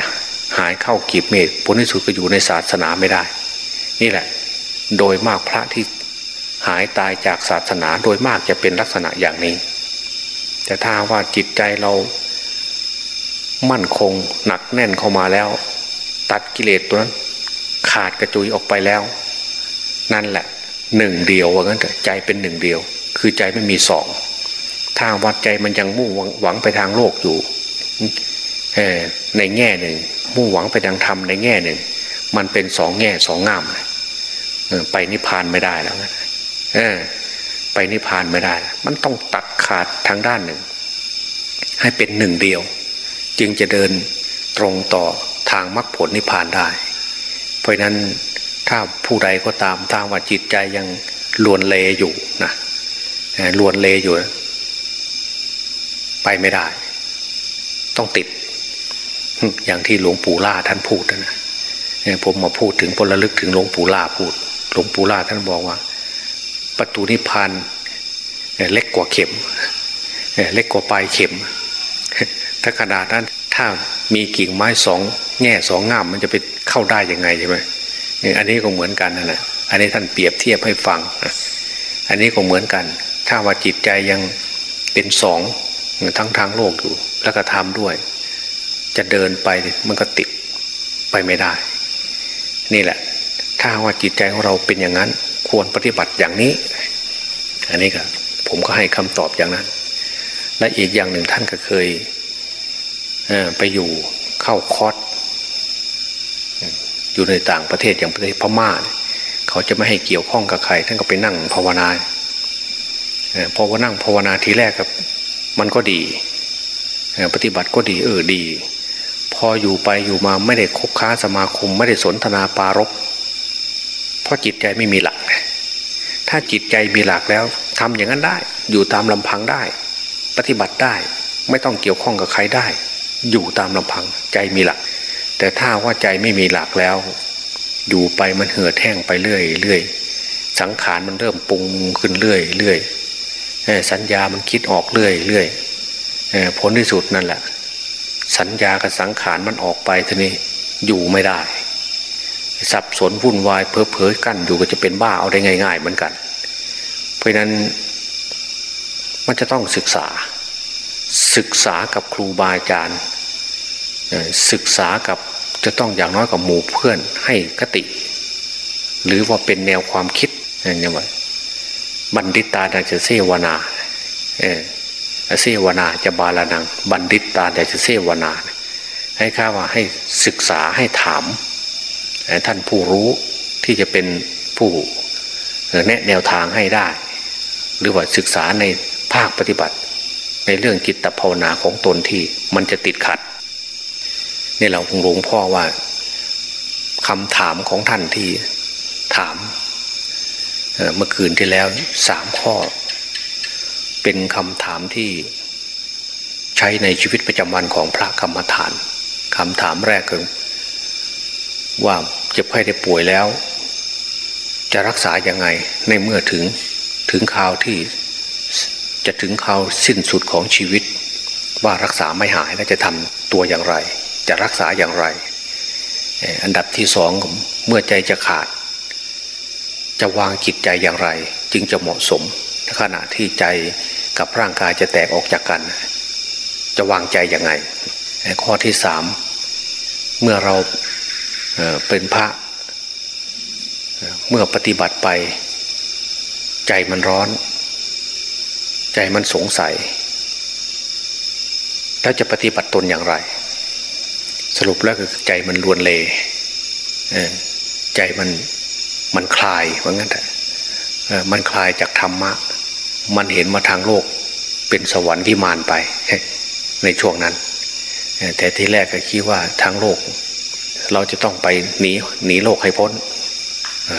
[SPEAKER 1] หายเข้ากีบเมฆผลที่สุดก็อยู่ในศาสนาไม่ได้ นี่แหละ โดยมากพระที่หายตายจากศาสนาโดยมากจะเป็นลักษณะอย่างนี้ แต่ถ้าว่าจิตใจเรามั่นคงหนักแน่นเข้ามาแล้ว ตัดกิเลสตัวนั้นขาดกระจุยออกไปแล้ว นั่นแหละหนึ่งเดียวว่างั้นใจเป็นหนึ่งเดียว คือใจไม่มีสองทาวัดใจมันยังมุ่งหวังไปทางโลกอยู่ในแง่หนึ่ง มุ่งหวังไปทางธรรมในแง่หนึ่ง มันเป็นสองแง่สองงามไปนิพพานไม่ได้แล้วนะไปนิพพานไม่ได้ มันต้องตัดขาดทางด้านหนึ่ง ให้เป็นหนึ่งเดียว จึงจะเดินตรงต่อทางมรรคผลนิพพานได้ เพราะนั้น ถ้าผู้ใดก็ตามทางว่าจิตใจยังลวนเลอยู่นะลวนเลอยู่ ไปไม่ได้ ต้องติด อย่างที่หลวงปู่ล่าท่านพูดนะผมมาพูดถึงพลลึกถึงหลวงปู่ล่าพูด หลวงปู่ล่าท่านบอกว่า ประตูนิพพานเล็กกว่าเข็มเล็กกว่าปลายเข็ม ถ้าขนาดนั้นถ้ามีกิ่งไม้สองแง่สองง่ามมันจะไปเข้าได้ยังไงใช่ไหม อันนี้ก็เหมือนกันนะอันนี้ท่านเปรียบเทียบให้ฟัง อันนี้ก็เหมือนกัน ถ้าว่าจิตใจยังเป็นสองทั้งทางโลกอยู่ แล้วก็ทำด้วย จะเดินไปมันก็ติดไปไม่ได้ นี่แหละ ถ้าว่าจิตใจของเราเป็นอย่างนั้น ควรปฏิบัติอย่างนี้ อันนี้ก็ผมก็ให้คำตอบอย่างนั้น และอีกอย่างหนึ่งท่านก็เคยเไปอยู่เข้าคอร์ส อยู่ในต่างประเทศอย่างประเทศพม่าเขาจะไม่ให้เกี่ยวข้องกับใครท่านก็ไปนั่งภาวนาพอว่านั่งภาวนาทีแรกกับมันก็ดี ปฏิบัติก็ดีเออดี พออยู่ไปอยู่มาไม่ได้คบค้าสมาคม ไม่ได้สนทนาปารบเพราะจิตใจไม่มีหลัก ถ้าจิตใจมีหลักแล้วทำอย่างนั้นได้ อยู่ตามลำพังได้ ปฏิบัติได้ ไม่ต้องเกี่ยวข้องกับใครได้ อยู่ตามลำพังใจมีหลัก แต่ถ้าว่าใจไม่มีหลักแล้ว อยู่ไปมันเหือดแห้งไปเรื่อยเรื่อยสังขารมันเริ่มปรุงขึ้นเรื่อยเรื่อยสัญญามันคิดออกเรื่อยเรื่อยผลที่สุดนั่นแหละ สัญญากับสังขารมันออกไปทีนี้อยู่ไม่ได้ สับสนวุ่นวายเพอเพอกั้นอยู่ก็จะเป็นบ้าเอาได้ง่าย ๆ เหมือนกัน เพราะนั้นมันจะต้องศึกษา ศึกษากับครูบาอาจารย์ศึกษากับ จะต้องอย่างน้อยกับหมู่เพื่อนให้กติ หรือว่าเป็นแนวความคิดอย่างนี้บัณฑิตาจะเสวนาเออเสวนาจะบาลานัง บัณฑิตาดาจะเสวนา ให้ข้าว่าให้ศึกษาให้ถาม ท่านผู้รู้ที่จะเป็นผู้แนะแนวทางให้ได้ หรือว่าศึกษาในภาคปฏิบัติ ในเรื่องจิตภาวนาของตนที่มันจะติดขัด นี่เราคงหลวงพ่อว่าคำถามของท่านที่ถามเมื่อคืนที่แล้วสามข้อ เป็นคำถามที่ใช้ในชีวิตประจำวันของพระกรรมฐานคำถามแรกคือว่าจะให้ได้ป่วยแล้ว จะรักษาอย่างไงในเมื่อถึงถึงข่าวที่จะถึงข่าวสิ้นสุดของชีวิต ว่ารักษาไม่หายแล้วจะทำตัวอย่างไร จะรักษาอย่างไร อันดับที่สองเมื่อใจจะขาด จะวางจิตใจอย่างไร จึงจะเหมาะสมขณะที่ใจกับร่างกายจะแตกออกจากกัน จะวางใจอย่างไง ข้อที่สามเมื่อเราเป็นพระ เมื่อปฏิบัติไป ใจมันร้อน ใจมันสงสัย แล้วจะปฏิบัติตนอย่างไร สรุปแล้วคือใจมันลวนเลใจมันมันคลายว่างั้นแต่มันคลายจากธรรมะ มันเห็นมาทางโลกเป็นสวรรค์ที่มานไป ในช่วงนั้น แต่ที่แรกก็คิดว่าทางโลก เราจะต้องไปหนีหนีโลกให้พ้น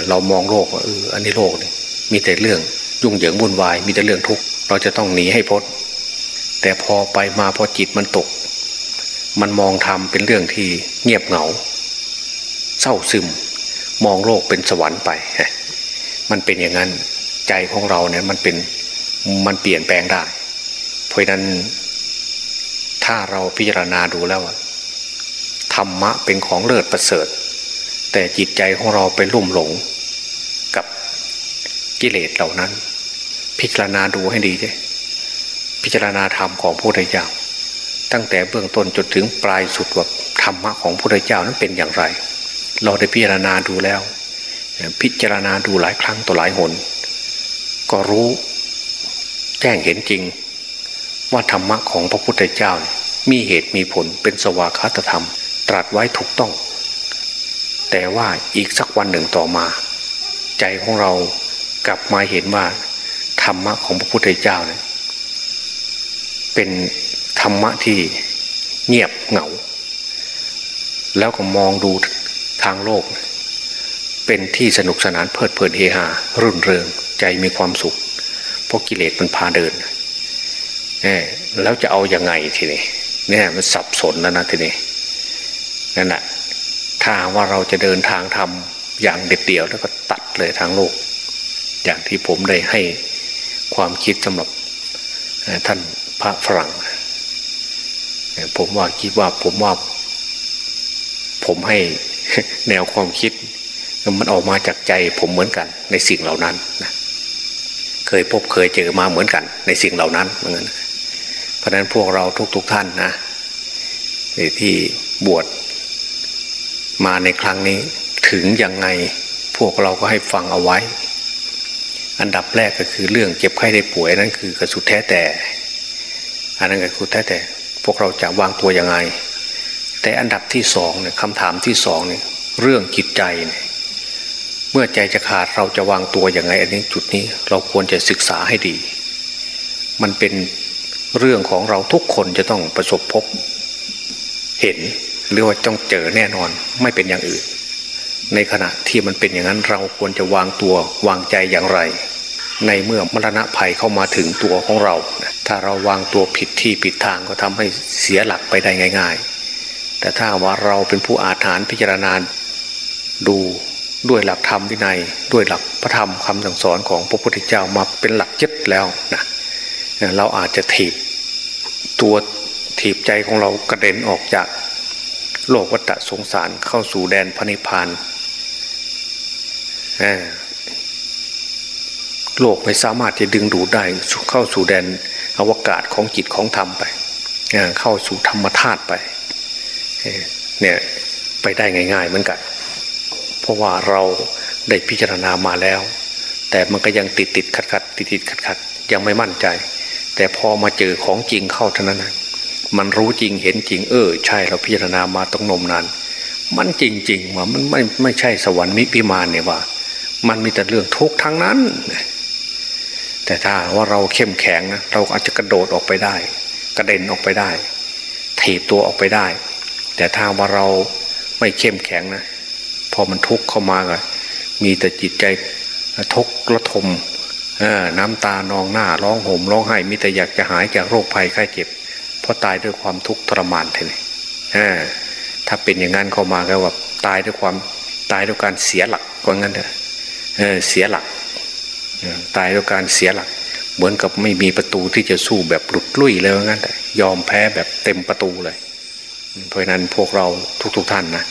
[SPEAKER 1] เรามองโลกว่าเอออันนี้โลกนี่มีแต่เรื่องยุ่งเหยิงวุ่นวาย มีแต่เรื่องทุกข์เราจะต้องหนีให้พ้นแต่พอไปมาพอจิตมันตก มันมองธรรมเป็นเรื่องที่เงียบเหงา เศร้าซึม มองโลกเป็นสวรรค์ไป มันเป็นอย่างนั้นใจของเราเนี่ยมันเป็นมันเปลี่ยนแปลงได้ เพราะนั้นถ้าเราพิจารณาดูแล้วธรรมะเป็นของเลิศประเสริฐ แต่จิตใจของเราไปลุ่มหลงกับกิเลสเหล่านั้น พิจารณาดูให้ดีเลยพิจารณาธรรมของพระพุทธเจ้า ตั้งแต่เบื้องต้นจนถึงปลายสุดว่าธรรมะของพระพุทธเจ้านั้นเป็นอย่างไร เราได้พิจารณาดูแล้ว พิจารณาดูหลายครั้งต่อหลายหน ก็รู้แจ้งเห็นจริง ว่าธรรมะของพระพุทธเจ้า มีเหตุมีผลเป็นสวากาตธรรม ตรัสไว้ถูกต้อง แต่ว่าอีกสักวันหนึ่งต่อมา ใจของเรากลับมาเห็นว่าธรรมะของพระพุทธเจ้าเนี่ยเป็น ธรรมะที่เงียบเหงา แล้วก็มองดูทางโลก เป็นที่สนุกสนานเพลิดเพลินเฮฮารื่นเริงใจมีความสุข เพราะกิเลสมันพาเดินแล้วจะเอาอยัางไงทีนี้เนี่ยมันสับสนแล้วนะทีนี้นั่นแหะถ้าว่าเราจะเดินทางทำอย่างเด็ดเดี่ยวแล้วก็ตัดเลยทางโลก อย่างที่ผมได้ให้ความคิดสำหรับท่านพระฝรั่ง ผมว่าคิดว่าผมว่า ผมให้แนวความคิด มันออกมาจากใจผมเหมือนกัน ในสิ่งเหล่านั้นนะเคยพบเคยเจอมาเหมือนกัน ในสิ่งเหล่านั้นเหมือนกันเพราะนั้นพวกเราทุกๆทท่านนะที่บวชมาในครั้งนี้ถึงยังไงพวกเราก็ให้ฟังเอาไว้ อันดับแรกก็คือเรื่องเจ็บไข้ได้ป่วยนั่นคือกระสุดแท้แต่ อันนั้นก็คือแท้แต่ พวกเราจะวางตัวยังไง แต่อันดับที่สองเนี่ยคำถามที่สองเนี่ยเรื่องจิตใจเนี่ยเมื่อใจจะขาดเราจะวางตัวยังไง อันนี้จุดนี้เราควรจะศึกษาให้ดี มันเป็นเรื่องของเราทุกคนจะต้องประสบพบ เห็นหรือว่าต้องเจอแน่นอนไม่เป็นอย่างอื่น ในขณะที่มันเป็นอย่างนั้นเราควรจะวางตัววางใจอย่างไร ในเมื่อมรณะภัยเข้ามาถึงตัวของเรา ถ้าเราวางตัวผิดที่ผิดทางก็ทำให้เสียหลักไปได้ง่าย ๆ แต่ถ้าว่าเราเป็นผู้อาถรรพ์พิจารณาดูด้วยหลักธรรมวินัยด้วยหลักพระธรรมคำสั่งสอนของพระพุทธเจ้ามาเป็นหลักยึดแล้วนะเราอาจจะถีบตัวถีบใจของเรากระเด็นออกจากโลกวัฏสงสารเข้าสู่แดนพระนิพพาน โลกไม่สามารถจะดึงดูดได้เข้าสู่แดนอวกาศของจิตของธรรมไปเข้าสู่ธรรมธาตุไปเนี่ยไปได้ง่าย ๆ เหมือนกัน เพราะว่าเราได้พิจารณามาแล้ว แต่มันก็ยังติดติดขัดขัดติดติดขัดขัดยังไม่มั่นใจ แต่พอมาเจอของจริงเข้าเท่านั้นมันรู้จริงเห็นจริงเออ ใช่เราพิจารณามาต้องนมนานมันจริงๆว่ามันไม่ไม่ใช่สวรรค์มิพิมานเนี่ยว่า มันมีแต่เรื่องทุกข์ทั้งนั้น แต่ถ้าว่าเราเข้มแข็งนะเราอาจจะกระโดดออกไปได้ กระเด็นออกไปได้ถีบตัวออกไปได้ แต่ถ้าว่าเราไม่เข้มแข็งนะพอมันทุกข์เข้ามาก็มีแต่จิตใจทุกข์ระทมน้ำตานองหน้าร้องห่มร้องไห้มิแต่อยากจะหายจากโรคภัยไข้เจ็บเพราะตายด้วยความทุกข์ทรมานเท่านี้ถ้าเป็นอย่างนั้นเข้ามาก็ว่าตายด้วยความตายด้วยการเสียหลักก็งั้นเถอะเสียหลัก ตายด้วยการเสียหลัก เหมือนกับไม่มีประตูที่จะสู้แบบหลุดลุ่ยเลยงั้นแต่ยอมแพ้แบบเต็มประตูเลย เพราะนั้นพวกเราทุกๆทท่านนะ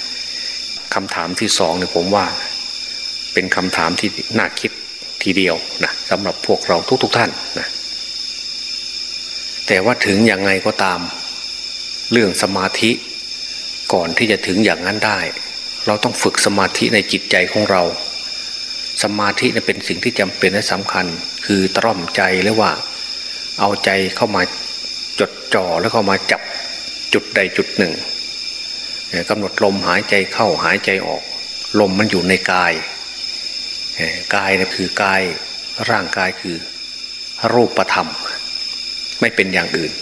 [SPEAKER 1] คำถามที่สองเนี่ยผมว่า เป็นคำถามที่น่าคิดทีเดียวนะสำหรับพวกเราทุกๆทท่านนะแต่ว่าถึงอย่างไงก็ตาม เรื่องสมาธิก่อนที่จะถึงอย่างนั้นได้ เราต้องฝึกสมาธิในจิตใจของเรา สมาธิเป็นสิ่งที่จำเป็นและสำคัญ คือตร่อมใจหรือว่า เอาใจเข้ามาจดจ่อแล้วเข้ามาจับจุดใดจุดหนึ่งกำหนดลมหายใจเข้าหายใจออก ลมมันอยู่ในกายกายนะคือกายร่างกายคือรูปธรรม ไม่เป็นอย่างอื่น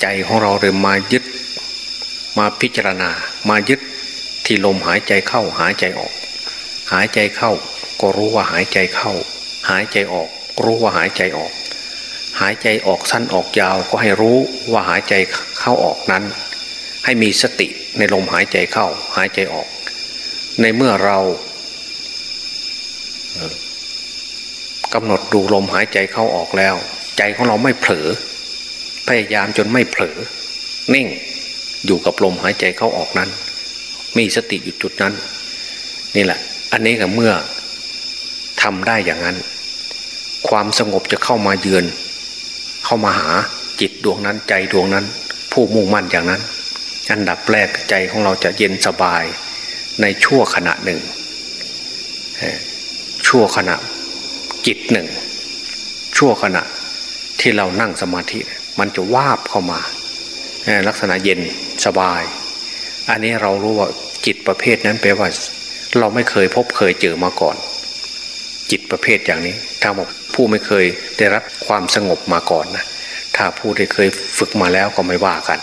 [SPEAKER 1] ใจของเราเลยมายึดมาพิจารณา มายึดที่ลมหายใจเข้าหายใจออก หายใจเข้า ก็รู้ว่าหายใจเข้า หายใจออก รู้ว่าหายใจออก หายใจออกสั้นออกยาวก็ให้รู้ว่าหายใจเข้าออกนั้น ให้มีสติในลมหายใจเข้า หายใจออก ในเมื่อเรากำหนดดูลมหายใจเข้าออกแล้ว ใจของเราไม่เผลอ พยายามจนไม่เผลอ นิ่งอยู่กับลมหายใจเข้าออกนั้น มีสติอยู่จุดนั้น นี่แหละ อันนี้กับเมื่อ ทำได้อย่างนั้น ความสงบจะเข้ามาเยือน เข้ามาหาจิตดวงนั้นใจดวงนั้น ผู้มุ่งมั่นอย่างนั้น อันดับแรกใจของเราจะเย็นสบายในชั่วขณะหนึ่ง ชั่วขณะจิตหนึ่ง ชั่วขณะที่เรานั่งสมาธิมันจะวาบเข้ามา ลักษณะเย็นสบาย อันนี้เรารู้ว่าจิตประเภทนั้นแปลว่า เราไม่เคยพบเคยเจอมาก่อน จิตประเภทอย่างนี้ ถ้าบอกผู้ไม่เคยได้รับความสงบมาก่อนนะถ้าผู้ได้เคยฝึกมาแล้วก็ไม่ว่ากัน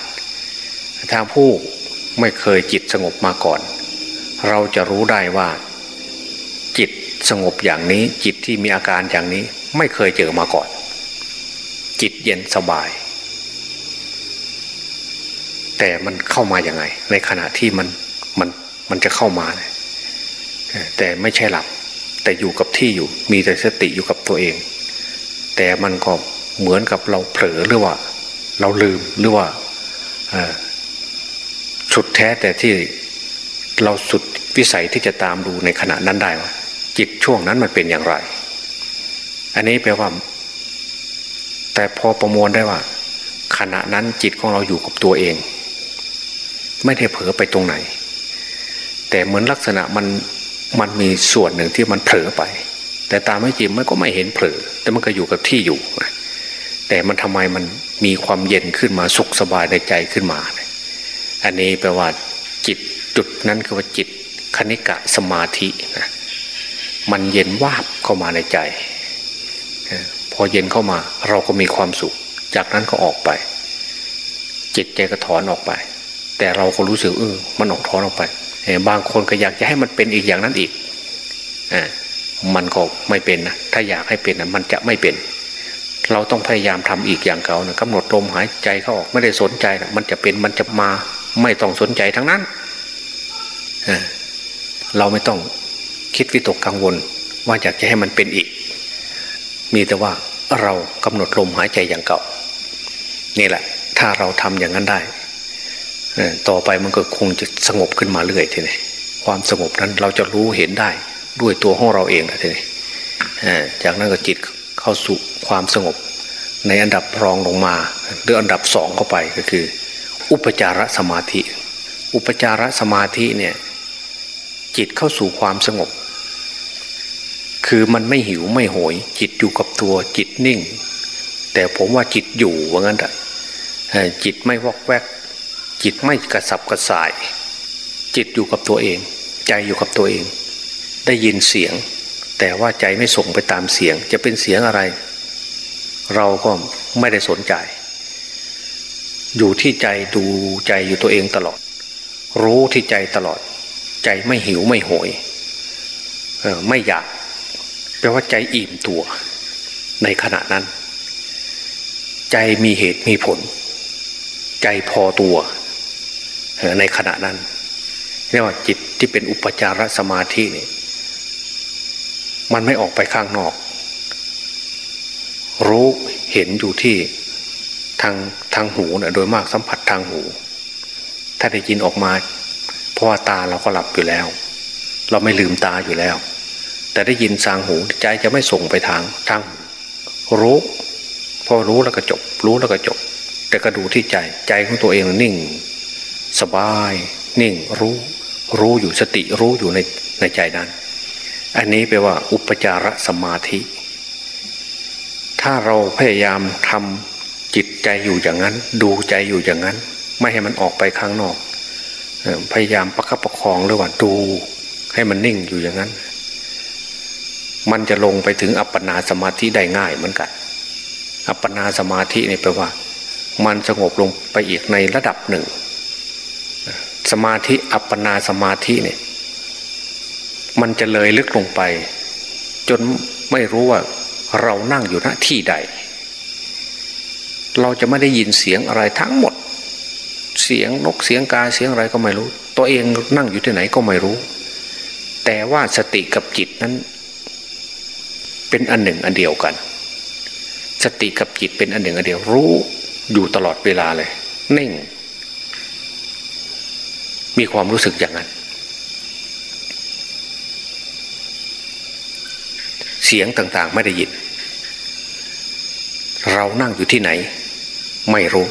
[SPEAKER 1] ถ้าผู้ไม่เคยจิตสงบมาก่อน เราจะรู้ได้ว่า จิตสงบอย่างนี้ จิตที่มีอาการอย่างนี้ไม่เคยเจอมาก่อน จิตเย็นสบาย แต่มันเข้ามาอย่างไง ในขณะที่มันมันมันจะเข้ามา แต่ไม่ใช่หลับ แต่อยู่กับที่อยู่ มีแต่สติอยู่กับตัวเอง แต่มันก็เหมือนกับเราเผลอหรือว่า เราลืมหรือว่าสุดแท้แต่ที่เราสุดวิสัยที่จะตามดูในขณะนั้นได้ว่าจิตช่วงนั้นมันเป็นอย่างไร อันนี้แปลว่า แต่พอประมวลได้ว่า ขณะนั้นจิตของเราอยู่กับตัวเอง ไม่ได้เผลอไปตรงไหน แต่เหมือนลักษณะมัน มันมีส่วนหนึ่งที่มันเผลอไป แต่ตามไม่จริงมันก็ไม่เห็นเผลอแต่มันก็อยู่กับที่อยู่ แต่มันทำไมมันมีความเย็นขึ้นมาสุขสบายในใจขึ้นมา อันนี้แปลว่าจิตจุดนั้นคือว่าจิตคณิกะสมาธินะมันเย็นวาบเข้ามาในใจ พอเย็นเข้ามาเราก็มีความสุข จากนั้นก็ออกไป จิตใจก็ถอนออกไป แต่เราก็รู้สึกเออมันออกถอนออกไป บางคนก็อยากจะให้มันเป็นอีกอย่างนั้นอีกอมันก็ไม่เป็นนะถ้าอยากให้เป็นนะมันจะไม่เป็น เราต้องพยายามทำอีกอย่างเก่านะกำหนดลมหายใจเขาออกไม่ได้สนใจนะมันจะเป็นมันจะมาไม่ต้องสนใจทั้งนั้นเราไม่ต้องคิดวิตกกังวล ว่าอยากจะให้มันเป็นอีก มีแต่ว่าเรากำหนดลมหายใจอย่างเก่า นี่แหละ ถ้าเราทำอย่างนั้นได้ ต่อไปมันก็คงจะสงบขึ้นมาเรื่อยทีนี้ความสงบนั้นเราจะรู้เห็นได้ด้วยตัวของเราเองนะทีนี้จากนั้นก็จิตเข้าสู่ความสงบ ในอันดับรองลงมาหรืออันดับสองเข้าไปก็คือ อุปจารสมาธิ อุปจารสมาธิเนี่ยจิตเข้าสู่ความสงบ คือมันไม่หิวไม่โหย จิตอยู่กับตัวจิตนิ่ง แต่ผมว่าจิตอยู่ว่างั้นอะจิตไม่วอกแวก จิตไม่กระสับกระส่าย จิตอยู่กับตัวเอง ใจอยู่กับตัวเอง ได้ยินเสียง แต่ว่าใจไม่ส่งไปตามเสียง จะเป็นเสียงอะไร เราก็ไม่ได้สนใจ อยู่ที่ใจดูใจอยู่ตัวเองตลอด รู้ที่ใจตลอด ใจไม่หิวไม่โหยออไม่อยากแปลว่าใจอิ่มตัว ในขณะนั้น ใจมีเหตุมีผล ใจพอตัว ในขณะนั้นเรียกว่าจิตที่เป็นอุปจารสมาธินี่มันไม่ออกไปข้างนอก รู้เห็นอยู่ที่ทางทางหูนะโดยมากสัมผัสทางหู ถ้าได้ยินออกมา เพราะว่าตาเราก็หลับอยู่แล้ว เราไม่ลืมตาอยู่แล้ว แต่ได้ยินสางหูใจจะไม่ส่งไปทางทางรู้พอรู้แล้วก็จบ รู้แล้วก็จบ แต่ก็ดูที่ใจใจของตัวเองนิ่ง สบายนิ่งรู้ รู้อยู่สติรู้อยู่ในในใจนั้น อันนี้แปลว่าอุปจารสมาธิ ถ้าเราพยายามทำจิตใจอยู่อย่างนั้น ดูใจอยู่อย่างนั้น ไม่ให้มันออกไปข้างนอก พยายามประคับประคองหรือว่าดูให้มันนิ่งอยู่อย่างนั้น มันจะลงไปถึงอัปปนาสมาธิได้ง่ายเหมือนกัน อัปปนาสมาธินี่แปลว่า มันสงบลงไปอีกในระดับหนึ่ง สมาธิอัปปนาสมาธิเนี่ย มันจะเลยลึกลงไป จนไม่รู้ว่าเรานั่งอยู่ณที่ใด เราจะไม่ได้ยินเสียงอะไรทั้งหมด เสียงนกเสียงกาเสียงอะไรก็ไม่รู้ ตัวเองนั่งอยู่ที่ไหนก็ไม่รู้ แต่ว่าสติกับจิตนั้น เป็นอันหนึ่งอันเดียวกัน สติกับจิตเป็นอันหนึ่งอันเดียวรู้อยู่ตลอดเวลาเลยนิ่ง มีความรู้สึกอย่างนั้น เสียงต่างๆไม่ได้ยิน เรานั่งอยู่ที่ไหน ไม่รู้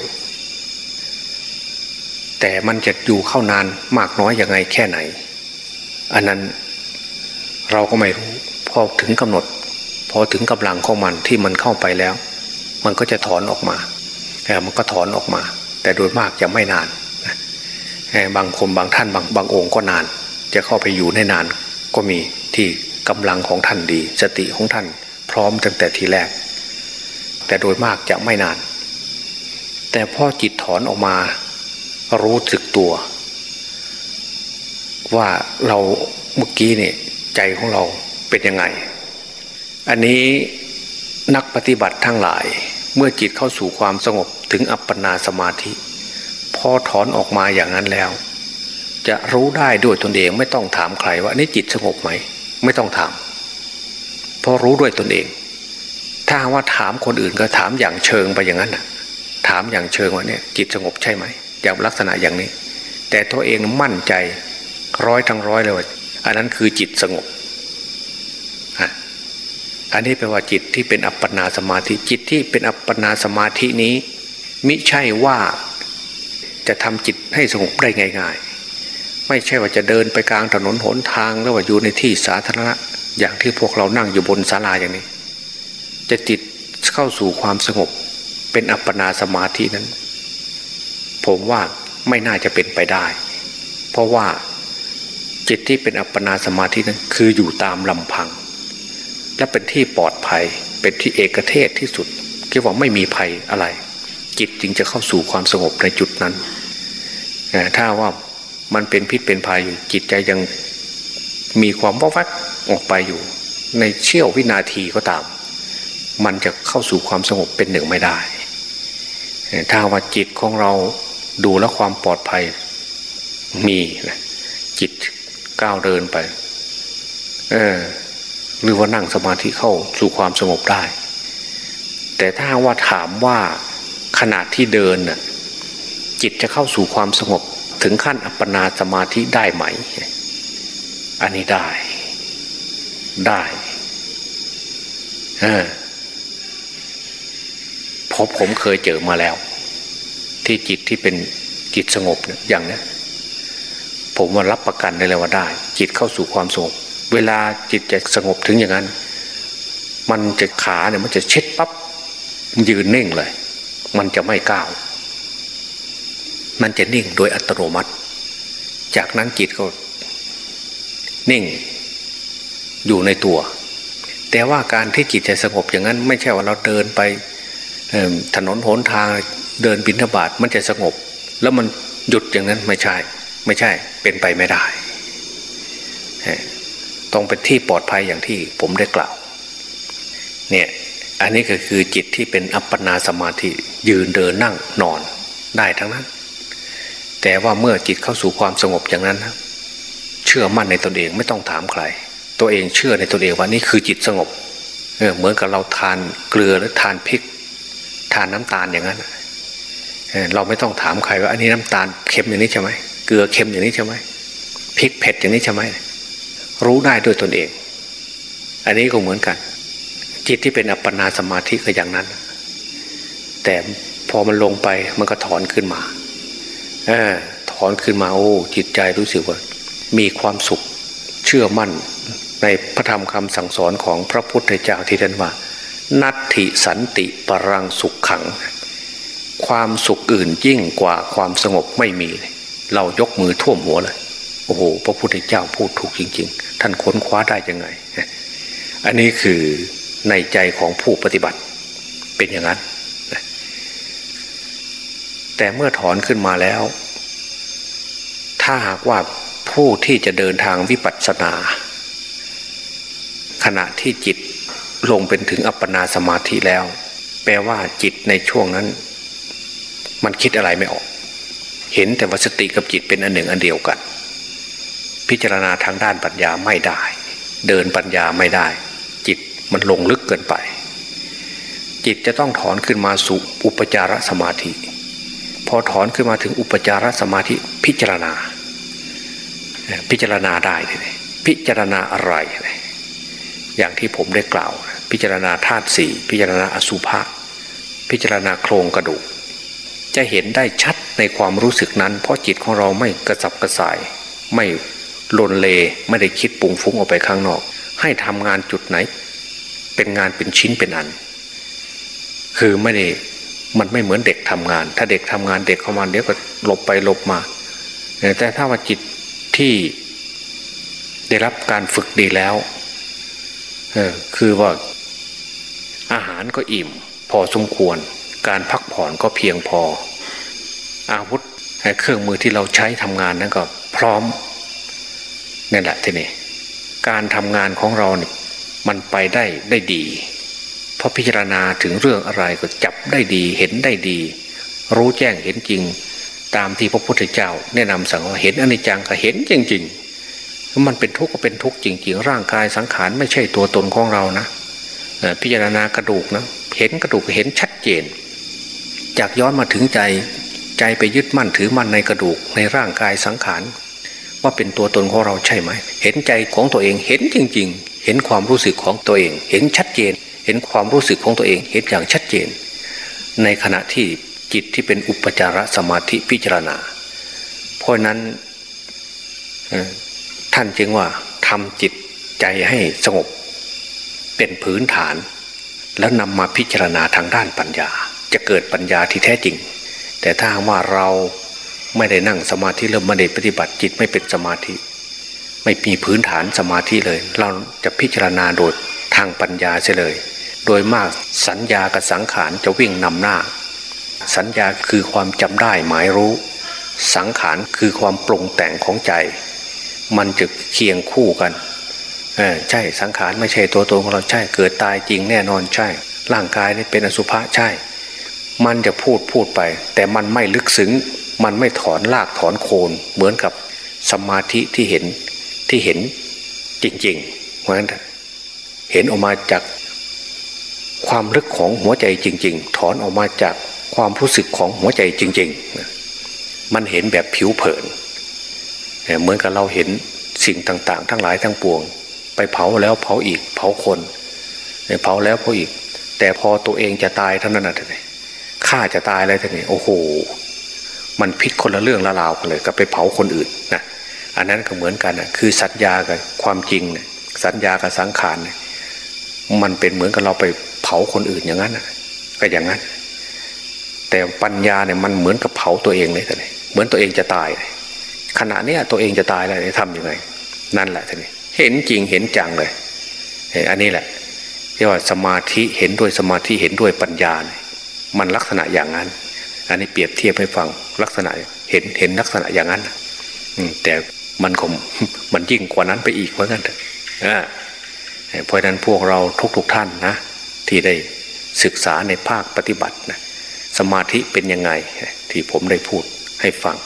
[SPEAKER 1] แต่มันจะอยู่เข้านานมากน้อยยังไงแค่ไหน อันนั้นเราก็ไม่รู้พอถึงกำหนด พอถึงกำลังของมันที่มันเข้าไปแล้ว มันก็จะถอนออกมาแต่มันก็ถอนออกมา แต่โดยมากจะไม่นาน บางคนบางท่านบางบางองค์ก็นาน จะเข้าไปอยู่ในนานก็มีที่กำลังของท่านดี สติของท่านพร้อมตั้งแต่ทีแรก แต่โดยมากจะไม่นาน แต่พอจิตถอนออกมารู้สึกตัว ว่าเราเมื่อกี้เนี่ยใจของเราเป็นยังไง อันนี้นักปฏิบัติทั้งหลายเมื่อจิตเข้าสู่ความสงบถึงอัปปนาสมาธิ พอถอนออกมาอย่างนั้นแล้ว จะรู้ได้ด้วยตนเองไม่ต้องถามใครว่านี่จิตสงบไหม ไม่ต้องถามเพราะรู้ด้วยตนเอง ถ้าว่าถามคนอื่นก็ถามอย่างเชิงไปอย่างนั้นถามอย่างเชิงว่าเนี่ยจิตสงบใช่ไหมอย่างลักษณะอย่างนี้ แต่ตัวเองมั่นใจร้อยทั้งร้อยเลยว่าอันนั้นคือจิตสงบอันนี้แปลว่าจิตที่เป็นอัปปนาสมาธิจิตที่เป็นอัปปนาสมาธินี้ มิใช่ว่า จะทำจิตให้สงบได้ง่าย ๆ ไม่ใช่ว่าจะเดินไปกลางถนนหนทางแล้วว่าอยู่ในที่สาธารณะอย่างที่พวกเรานั่งอยู่บนศาลาอย่างนี้ จะจิตเข้าสู่ความสงบ เป็นอัปปนาสมาธินั้น ผมว่าไม่น่าจะเป็นไปได้ เพราะว่าจิตที่เป็นอัปปนาสมาธินั้นคืออยู่ตามลำพัง และเป็นที่ปลอดภัยเป็นที่เอกเทศที่สุดคิดว่าไม่มีภัยอะไร จิตจึงจะเข้าสู่ความสงบในจุดนั้น ถ้าว่ามันเป็นพิษเป็นภัยอยู่จิตใจยังมีความวัวักออกไปอยู่ ในเชี่ยววินาทีก็ตาม มันจะเข้าสู่ความสงบเป็นหนึ่งไม่ได้ ถ้าว่าจิตของเราดูแลความปลอดภัยมีจิตก้าวเดินไป เออหรือว่านั่งสมาธิเข้าสู่ความสงบได้ แต่ถ้าว่าถามว่าขณะที่เดินน่ะ จิตจะเข้าสู่ความสงบถึงขั้นอัปปนาสมาธิได้ไหม อันนี้ได้ ได้เออพบผมเคยเจอมาแล้ว ที่จิตที่เป็นจิตสงบอย่างเนี้ยผมว่ารับประกันได้เลยว่าได้ จิตเข้าสู่ความสงบ เวลาจิตจะสงบถึงอย่างนั้น มันจะขาเนี่ยมันจะเช็ดปับ๊บยืนนิ่งเลย มันจะไม่ก้าว มันจะนิ่งโดยอัตโนมัติ จากนั้นจิตก็ นิ่ง อยู่ในตัว แต่ว่าการที่จิตจะสงบอย่างนั้น ไม่ใช่ว่าเราเดินไปถนนหนทางเดินบินทบาทมันจะสงบ แล้วมันหยุดอย่างนั้นไม่ใช่ ไม่ใช่เป็นไปไม่ได้ต้องเป็นที่ปลอดภัยอย่างที่ผมได้กล่าว เนี่ยอันนี้ก็คือจิตที่เป็นอัปปนาสมาธิยืนเดินนั่งนอนได้ทั้งนั้น แต่ว่าเมื่อจิตเข้าสู่ความสงบอย่างนั้นเชื่อมั่นในตนเองไม่ต้องถามใคร ตัวเองเชื่อในตนเองว่านี่คือจิตสงบเออเหมือนกับเราทานเกลือหรือทานพริก ทานน้ำตาลอย่างนั้นเเราไม่ต้องถามใครว่าอันนี้น้ำตาลเค็มอย่างนี้ใช่ไหมเกลือเค็มอย่างนี้ใช่ไหมพริกเผ็ดอย่างนี้ใช่ไหมรู้ได้ด้วยตนเอง อันนี้ก็เหมือนกัน จิตที่เป็นอัปปนาสมาธิก็อย่างนั้น แต่พอมันลงไปมันก็ถอนขึ้นมา อถอนขึ้นมาโอ้จิตใจรู้สึกว่า มีความสุขเชื่อมั่นในพระธรรมคำสั่งสอนของพระพุทธเจ้าที่ท่านว่า นัตถิสันติปรังสุขขัง ความสุขอื่นยิ่งกว่าความสงบไม่มีเลยเรายกมือท่วมหัวเลยโอ้โห พระพุทธเจ้าพูดถูกจริง ๆ ท่านค้นคว้าได้ยังไง อันนี้คือในใจของผู้ปฏิบัติเป็นอย่างนั้น แต่เมื่อถอนขึ้นมาแล้ว ถ้าหากว่าผู้ที่จะเดินทางวิปัสสนา ขณะที่จิตลงเป็นถึงอัปปนาสมาธิแล้ว แปลว่าจิตในช่วงนั้น มันคิดอะไรไม่ออก เห็นแต่ว่าสติกับจิตเป็นอันหนึ่งอันเดียวกัน พิจารณาทางด้านปัญญาไม่ได้ เดินปัญญาไม่ได้ จิตมันลงลึกเกินไป จิตจะต้องถอนขึ้นมาสู่อุปจารสมาธิ พอถอนขึ้นมาถึงอุปจารสมาธิพิจารณา พิจารณาได้เลยพิจารณาอะไร อย่างที่ผมได้กล่าว พิจารณาธาตุสี่พิจารณาอสุภะพิจารณาโครงกระดูก จะเห็นได้ชัดในความรู้สึกนั้น เพราะจิตของเราไม่กระสับกระส่าย ไม่ลนเลไม่ได้คิดปุงฟุ้งออกไปข้างนอก ให้ทำงานจุดไหน เป็นงานเป็นชิ้นเป็นอัน คือไม่ได้ มันไม่เหมือนเด็กทำงาน ถ้าเด็กทำงานเด็กเข้ามาเดี๋ยวก็หลบไปหลบมาแต่ถ้าว่าจิตที่ได้รับการฝึกดีแล้วเออคือว่าอาหารก็อิ่ม พอสมควร การพักผ่อนก็เพียงพอ อาวุธเครื่องมือที่เราใช้ทำงานนั้นก็พร้อมนี่แหละทีนี้การทำงานของเราเนี่ยมันไปได้ได้ดี พราะพิจารณาถึงเรื่องอะไรก็จับได้ดีเห็นได้ดี รู้แจ้งเห็นจริง ตามที่พระพุทธเจ้า แนะนำสั่งว่าเห็นอนิจจังก็เห็นจริงๆมันเป็นทุกข์ก็เป็นทุกข์จริง ๆ ร่างกายสังขารไม่ใช่ตัวตนของเรานะพิจารณากระดูกนะเห็นกระดูกเห็นชัดเจน จากย้อนมาถึงใจใจไปยึดมั่นถือมั่นในกระดูกในร่างกายสังขารว่าเป็นตัวตนของเราใช่ไหม เห็นใจของตัวเองเห็นจริง ๆ เห็นความรู้สึกของตัวเอง เห็นชัดเจน เห็นความรู้สึกของตัวเองเห็นอย่างชัดเจน ในขณะที่จิตที่เป็นอุปจารสมาธิพิจารณา เพราะนั้นท่านจึงว่าทำจิตใจให้สงบเป็นพื้นฐาน แล้วนำมาพิจารณาทางด้านปัญญา จะเกิดปัญญาที่แท้จริง แต่ถ้าว่าเราไม่ได้นั่งสมาธิเริ่มไม่ได้ปฏิบัติจิตไม่เป็นสมาธิ ไม่มีพื้นฐานสมาธิเลย เราจะพิจารณาโดยทางปัญญาเฉลย โดยมากสัญญากับสังขารจะวิ่งนำหน้า สัญญาคือความจำได้หมายรู้ สังขารคือความปรุงแต่งของใจ มันจะเคียงคู่กันใช่สังขารไม่ใช่ตัวตนของเราใช่เกิดตายจริงแน่นอนใช่ ร่างกายนี่เป็นอสุภะใช่ มันจะพูดพูดไป แต่มันไม่ลึกซึ้งมันไม่ถอนลากถอนโคนเหมือนกับสมาธิที่เห็นที่เห็นจริงๆ เพราะฉะนั้นเห็นออกมาจาก ความลึกของหัวใจจริง ๆ ถอนออกมาจากความรู้สึกของหัวใจจริง ๆ มันเห็นแบบผิวเผิน เหมือนกับเราเห็นสิ่งต่าง ๆ ทั้งหลายทั้งปวง ไปเผาแล้วเผาอีกเผาคนเผาแล้วเผาอีก แต่พอตัวเองจะตายเท่านั้นนะท่านข้าจะตายอะไรท่านนี่โอ้โห มันพิษคนละเรื่องละราวกันเลยกับไปเผาคนอื่นนะอันนั้นก็เหมือนกันนะคือสัญญากับความจริงนี่ยสัญญากับสังขารนี่ยมันเป็นเหมือนกับเราไป ผาคนอื่นอย่างนั้นก็อย่างนั้น แต่ปัญญาเนี่ยมันเหมือนกับเผาตัวเองเลยท่านเหมือนตัวเองจะตาย ขณะนี้ตัวเองจะตายแล้วจะทำยังไง นั่นแหละท่านเห็นจริงเห็นจังเลยอันนี้แหละที่ว่าสมาธิเห็นด้วยสมาธิเห็นด้วยปัญญาเนี่ยมันลักษณะอย่างนั้น อันนี้เปรียบเทียบให้ฟังลักษณะเห็นเห็นลักษณะอย่างนั้นแต่มันคงมันยิ่งกว่านั้นไปอีกเพราะงั้นเพราะนั้นพวกเราทุกๆทท่านนะ ที่ได้ศึกษาในภาคปฏิบัตินะสมาธิเป็นยังไงที่ผมได้พูดให้ฟัง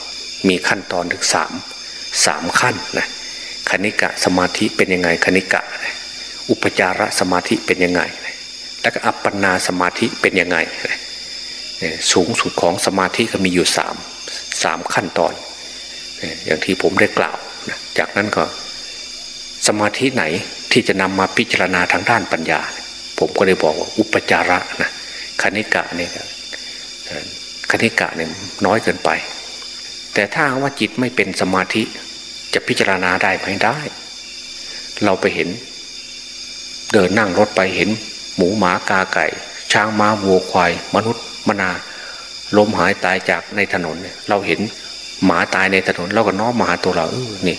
[SPEAKER 1] มีขั้นตอนถึงสามสามขั้นนะคณิกะสมาธิเป็นยังไงคณิกะ อุปจารสมาธิเป็นยังไง แล้วก็อัปปนาสมาธิเป็นยังไง สูงสุดของสมาธิก็มีอยู่สามสามขั้นตอน อย่างที่ผมได้กล่าว จากนั้นก็สมาธิไหนที่จะนำมาพิจารณาทางด้านปัญญา ผมก็ได้บอกว่าอุปจาระนะคณิกะเนี่ยคณิกะเนี่ยน้อยเกินไป แต่ถ้าว่าจิตไม่เป็นสมาธิจะพิจารณาได้ไหมได้ เราไปเห็น เดินนั่งรถไปเห็น หมูหมากาไก่ ช้างม้าวัวควาย มนุษย์มนาล้มหายตายจากในถนนเนี่ยเราเห็นหมาตายในถนน เราก็น้อมมาหาตัวเราเออนี่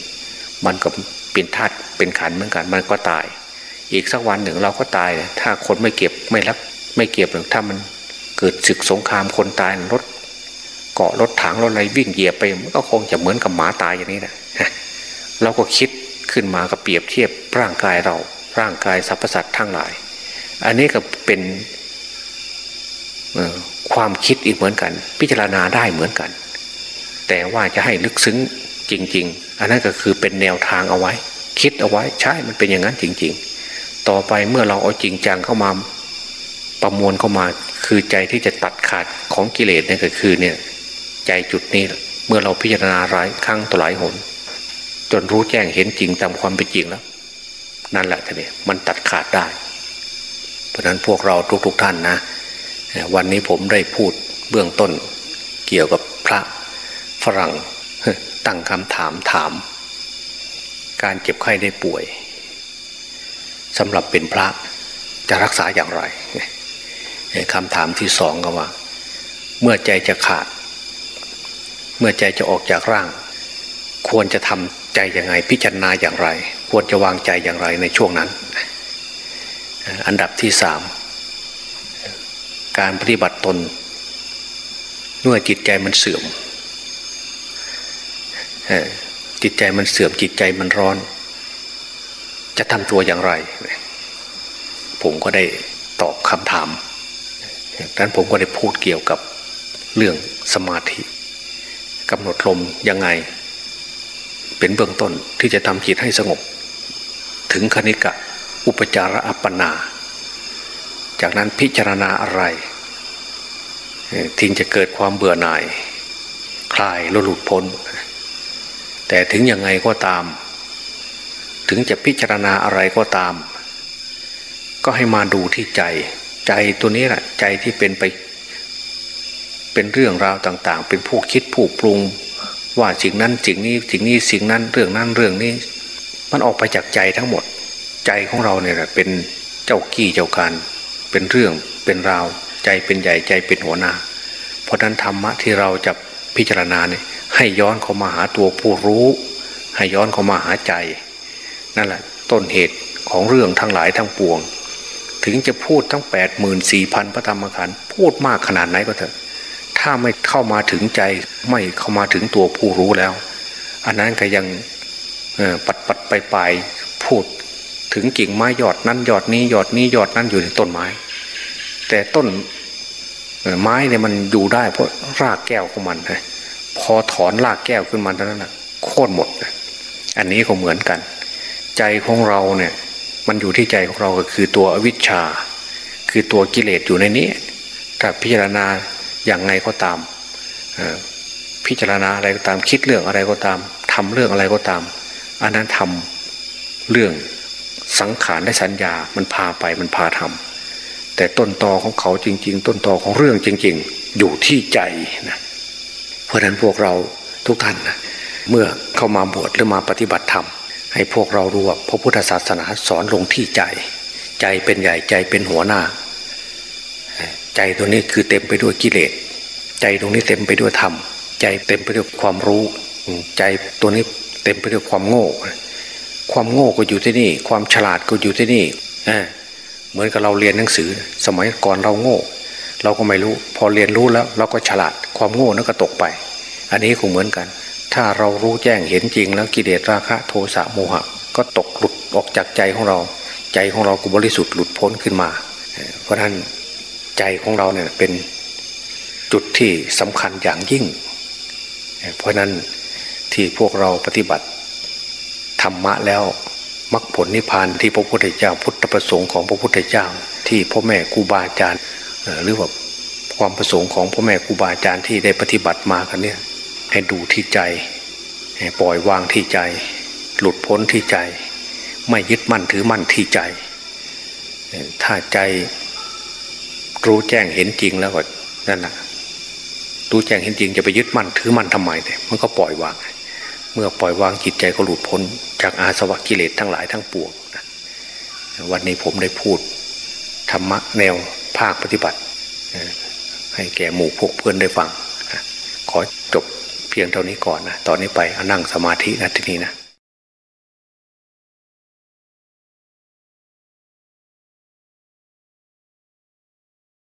[SPEAKER 1] มันก็เป็นธาตุเป็นขันเหมือนกัน มันก็ตาย อีกสักวันหนึ่งเราก็ตาย ถ้าคนไม่เก็บไม่รับไม่เก็บหรือถ้ามันเกิดศึกสงครามคนตายรถเกาะรถถังรถอะไรวิ่งเหยียบไปก็คงจะเหมือนกับหมาตายอย่างนี้นะเราก็คิดขึ้นมากับเปรียบเทียบร่างกายเราร่างกายสรรพสัตว์ทั้งหลาย อันนี้ก็เป็นความคิดอีกเหมือนกัน พิจารณาได้เหมือนกัน แต่ว่าจะให้ลึกซึ้งจริง ๆ อันนั้นก็คือเป็นแนวทางเอาไว้ คิดเอาไว้ใช่มันเป็นอย่างนั้นจริง ๆ ต่อไปเมื่อเราเอาจริงจังเข้ามาประมวลเข้ามา คือใจที่จะตัดขาดของกิเลสเนี่ยก็คือเนี่ยใจจุดนี้เมื่อเราพิจารณาหลายครั้งต่อหลายหน จนรู้แจ้งเห็นจริงตามความเป็นจริงแล้ว นั่นแหละท่านเนี่ยมันตัดขาดได้ เพราะนั้นพวกเราทุกๆทท่านนะ วันนี้ผมได้พูดเบื้องต้นเกี่ยวกับพระฝรั่งตั้งคำถามถาม การเจ็บไข้ได้ป่วย สำหรับเป็นพระจะรักษาอย่างไรคำถามที่สองก็ว่า เมื่อใจจะขาด เมื่อใจจะออกจากร่าง ควรจะทำใจยังไงพิจารณาอย่างไร ควรจะวางใจอย่างไรในช่วงนั้น อันดับที่สามการปฏิบัติตน เมื่อจิตใจมันเสื่อมจิตใจมันเสื่อมจิตใจมันร้อน จะทำตัวอย่างไร ผมก็ได้ตอบคำถามดังนั้นผมก็ได้พูดเกี่ยวกับเรื่องสมาธิกำหนดลมยังไง เป็นเบื้องต้นที่จะทำจิตให้สงบ ถึงคณิกะอุปจาระอัปปนา จากนั้นพิจารณาอะไรทิ้งจะเกิดความเบื่อหน่าย คลายลหลุดพ้น แต่ถึงยังไงก็ตาม ถึงจะพิจารณาอะไรก็ตาม ก็ให้มาดูที่ใจ ใจตัวนี้แหละใจที่เป็นไป เป็นเรื่องราวต่าง ๆ เป็นผู้คิดผู้ปรุง ว่าสิ่งนั้นสิ่งนี้สิ่งนี้สิ่งนั้นเรื่องนั้นเรื่องนี้ มันออกไปจากใจทั้งหมด ใจของเราเนี่ยแหละเป็นเจ้ากี้เจ้าการเป็นเรื่องเป็นราวใจเป็นใหญ่ใจเป็นหัวหน้า เพราะนั้นธรรมะที่เราจะพิจารณาเนี่ยให้ย้อนเข้ามาหาตัวผู้รู้ ให้ย้อนเข้ามาหาใจ นั่นแหละต้นเหตุของเรื่องทั้งหลายทั้งปวง ถึงจะพูดทั้งแปดหมื่นสี่พันพระธรรมขันธ์พูดมากขนาดไหนก็เถอะ ถ้าไม่เข้ามาถึงใจไม่เข้ามาถึงตัวผู้รู้แล้ว อันนั้นก็ยังปัดปัดไปไปพูดถึงกิ่งไม้ยอดนั้นยอดนี้ยอดนี้ยอดนั้นอยู่ในต้นไม้ แต่ต้นไม้เนี่ยมันอยู่ได้เพราะรากแก้วของมันพอถอนรากแก้วขึ้นมาเท่านั้นนะโค่นหมด อันนี้ก็เหมือนกัน ใจของเราเนี่ยมันอยู่ที่ใจของเราก็คือตัวอวิชชา คือตัวกิเลสอยู่ในนี้ ถ้าพิจารณาอย่างไงก็ตามพิจารณาอะไรก็ตามคิดเรื่องอะไรก็ตามทำเรื่องอะไรก็ตามอันนั้นทำเรื่องสังขารและสัญญามันพาไปมันพาทำแต่ต้นตอของเขาจริง ๆ ต้นตอของเรื่องจริง ๆ อยู่ที่ใจนะเพราะฉะนั้นพวกเราทุกท่านนะเมื่อเข้ามาบวชหรือมาปฏิบัติธรรม ให้พวกเรารู้ว่าพระพุทธศาสนาสอนลงที่ใจ ใจเป็นใหญ่ใจเป็นหัวหน้า ใจตัวนี้คือเต็มไปด้วยกิเลสใจตรงนี้เต็มไปด้วยธรรม ใจเต็มไปด้วยความรู้ใจตัวนี้เต็มไปด้วยความโง่ ความโง่ก็อยู่ที่นี่ ความฉลาดก็อยู่ที่นี่เหมือนกับเราเรียนหนังสือ สมัยก่อนเราโง่ เราก็ไม่รู้ พอเรียนรู้แล้ว เราก็ฉลาดความโง่นั้นก็ตกไป อันนี้คงเหมือนกัน ถ้าเรารู้แจ้งเห็นจริงแล้วกิเลสราคะโทสะโมหะ ก็ตกหลุดออกจากใจของเรา ใจของเราก็บริสุทธิ์หลุดพ้นขึ้นมา เพราะฉะนั้นใจของเราเนี่ยเป็นจุดที่สำคัญอย่างยิ่ง เพราะนั้นที่พวกเราปฏิบัติธรรมะแล้วมรรคผลนิพพานที่พระพุทธเจ้าพุทธประสงค์ของพระพุทธเจ้า ที่พ่อแม่ครูบาอาจารย์หรือว่าความประสงค์ของพ่อแม่ครูบาอาจารย์ที่ได้ปฏิบัติมากันเนี่ย ให้ดูที่ใจ ปล่อยวางที่ใจ หลุดพ้นที่ใจ ไม่ยึดมั่นถือมั่นที่ใจ ถ้าใจรู้แจ้งเห็นจริงแล้วก็นั่นแหละรู้แจ้งเห็นจริงจะไปยึดมั่นถือมั่นทำไมเนี่ยมันก็ปล่อยวาง เมื่อปล่อยวางจิตใจก็หลุดพ้น จากอาสวะกิเลสทั้งหลายทั้งปวงวันนี้ผมได้พูดธรรมะแนวภาคปฏิบัติ ให้แก่หมู่พวกเพื่อนได้ฟัง ขอจบ เพียงเท่านี้ก่อนนะตอนนี้ไปนั่งสมาธินะที่นี่นะ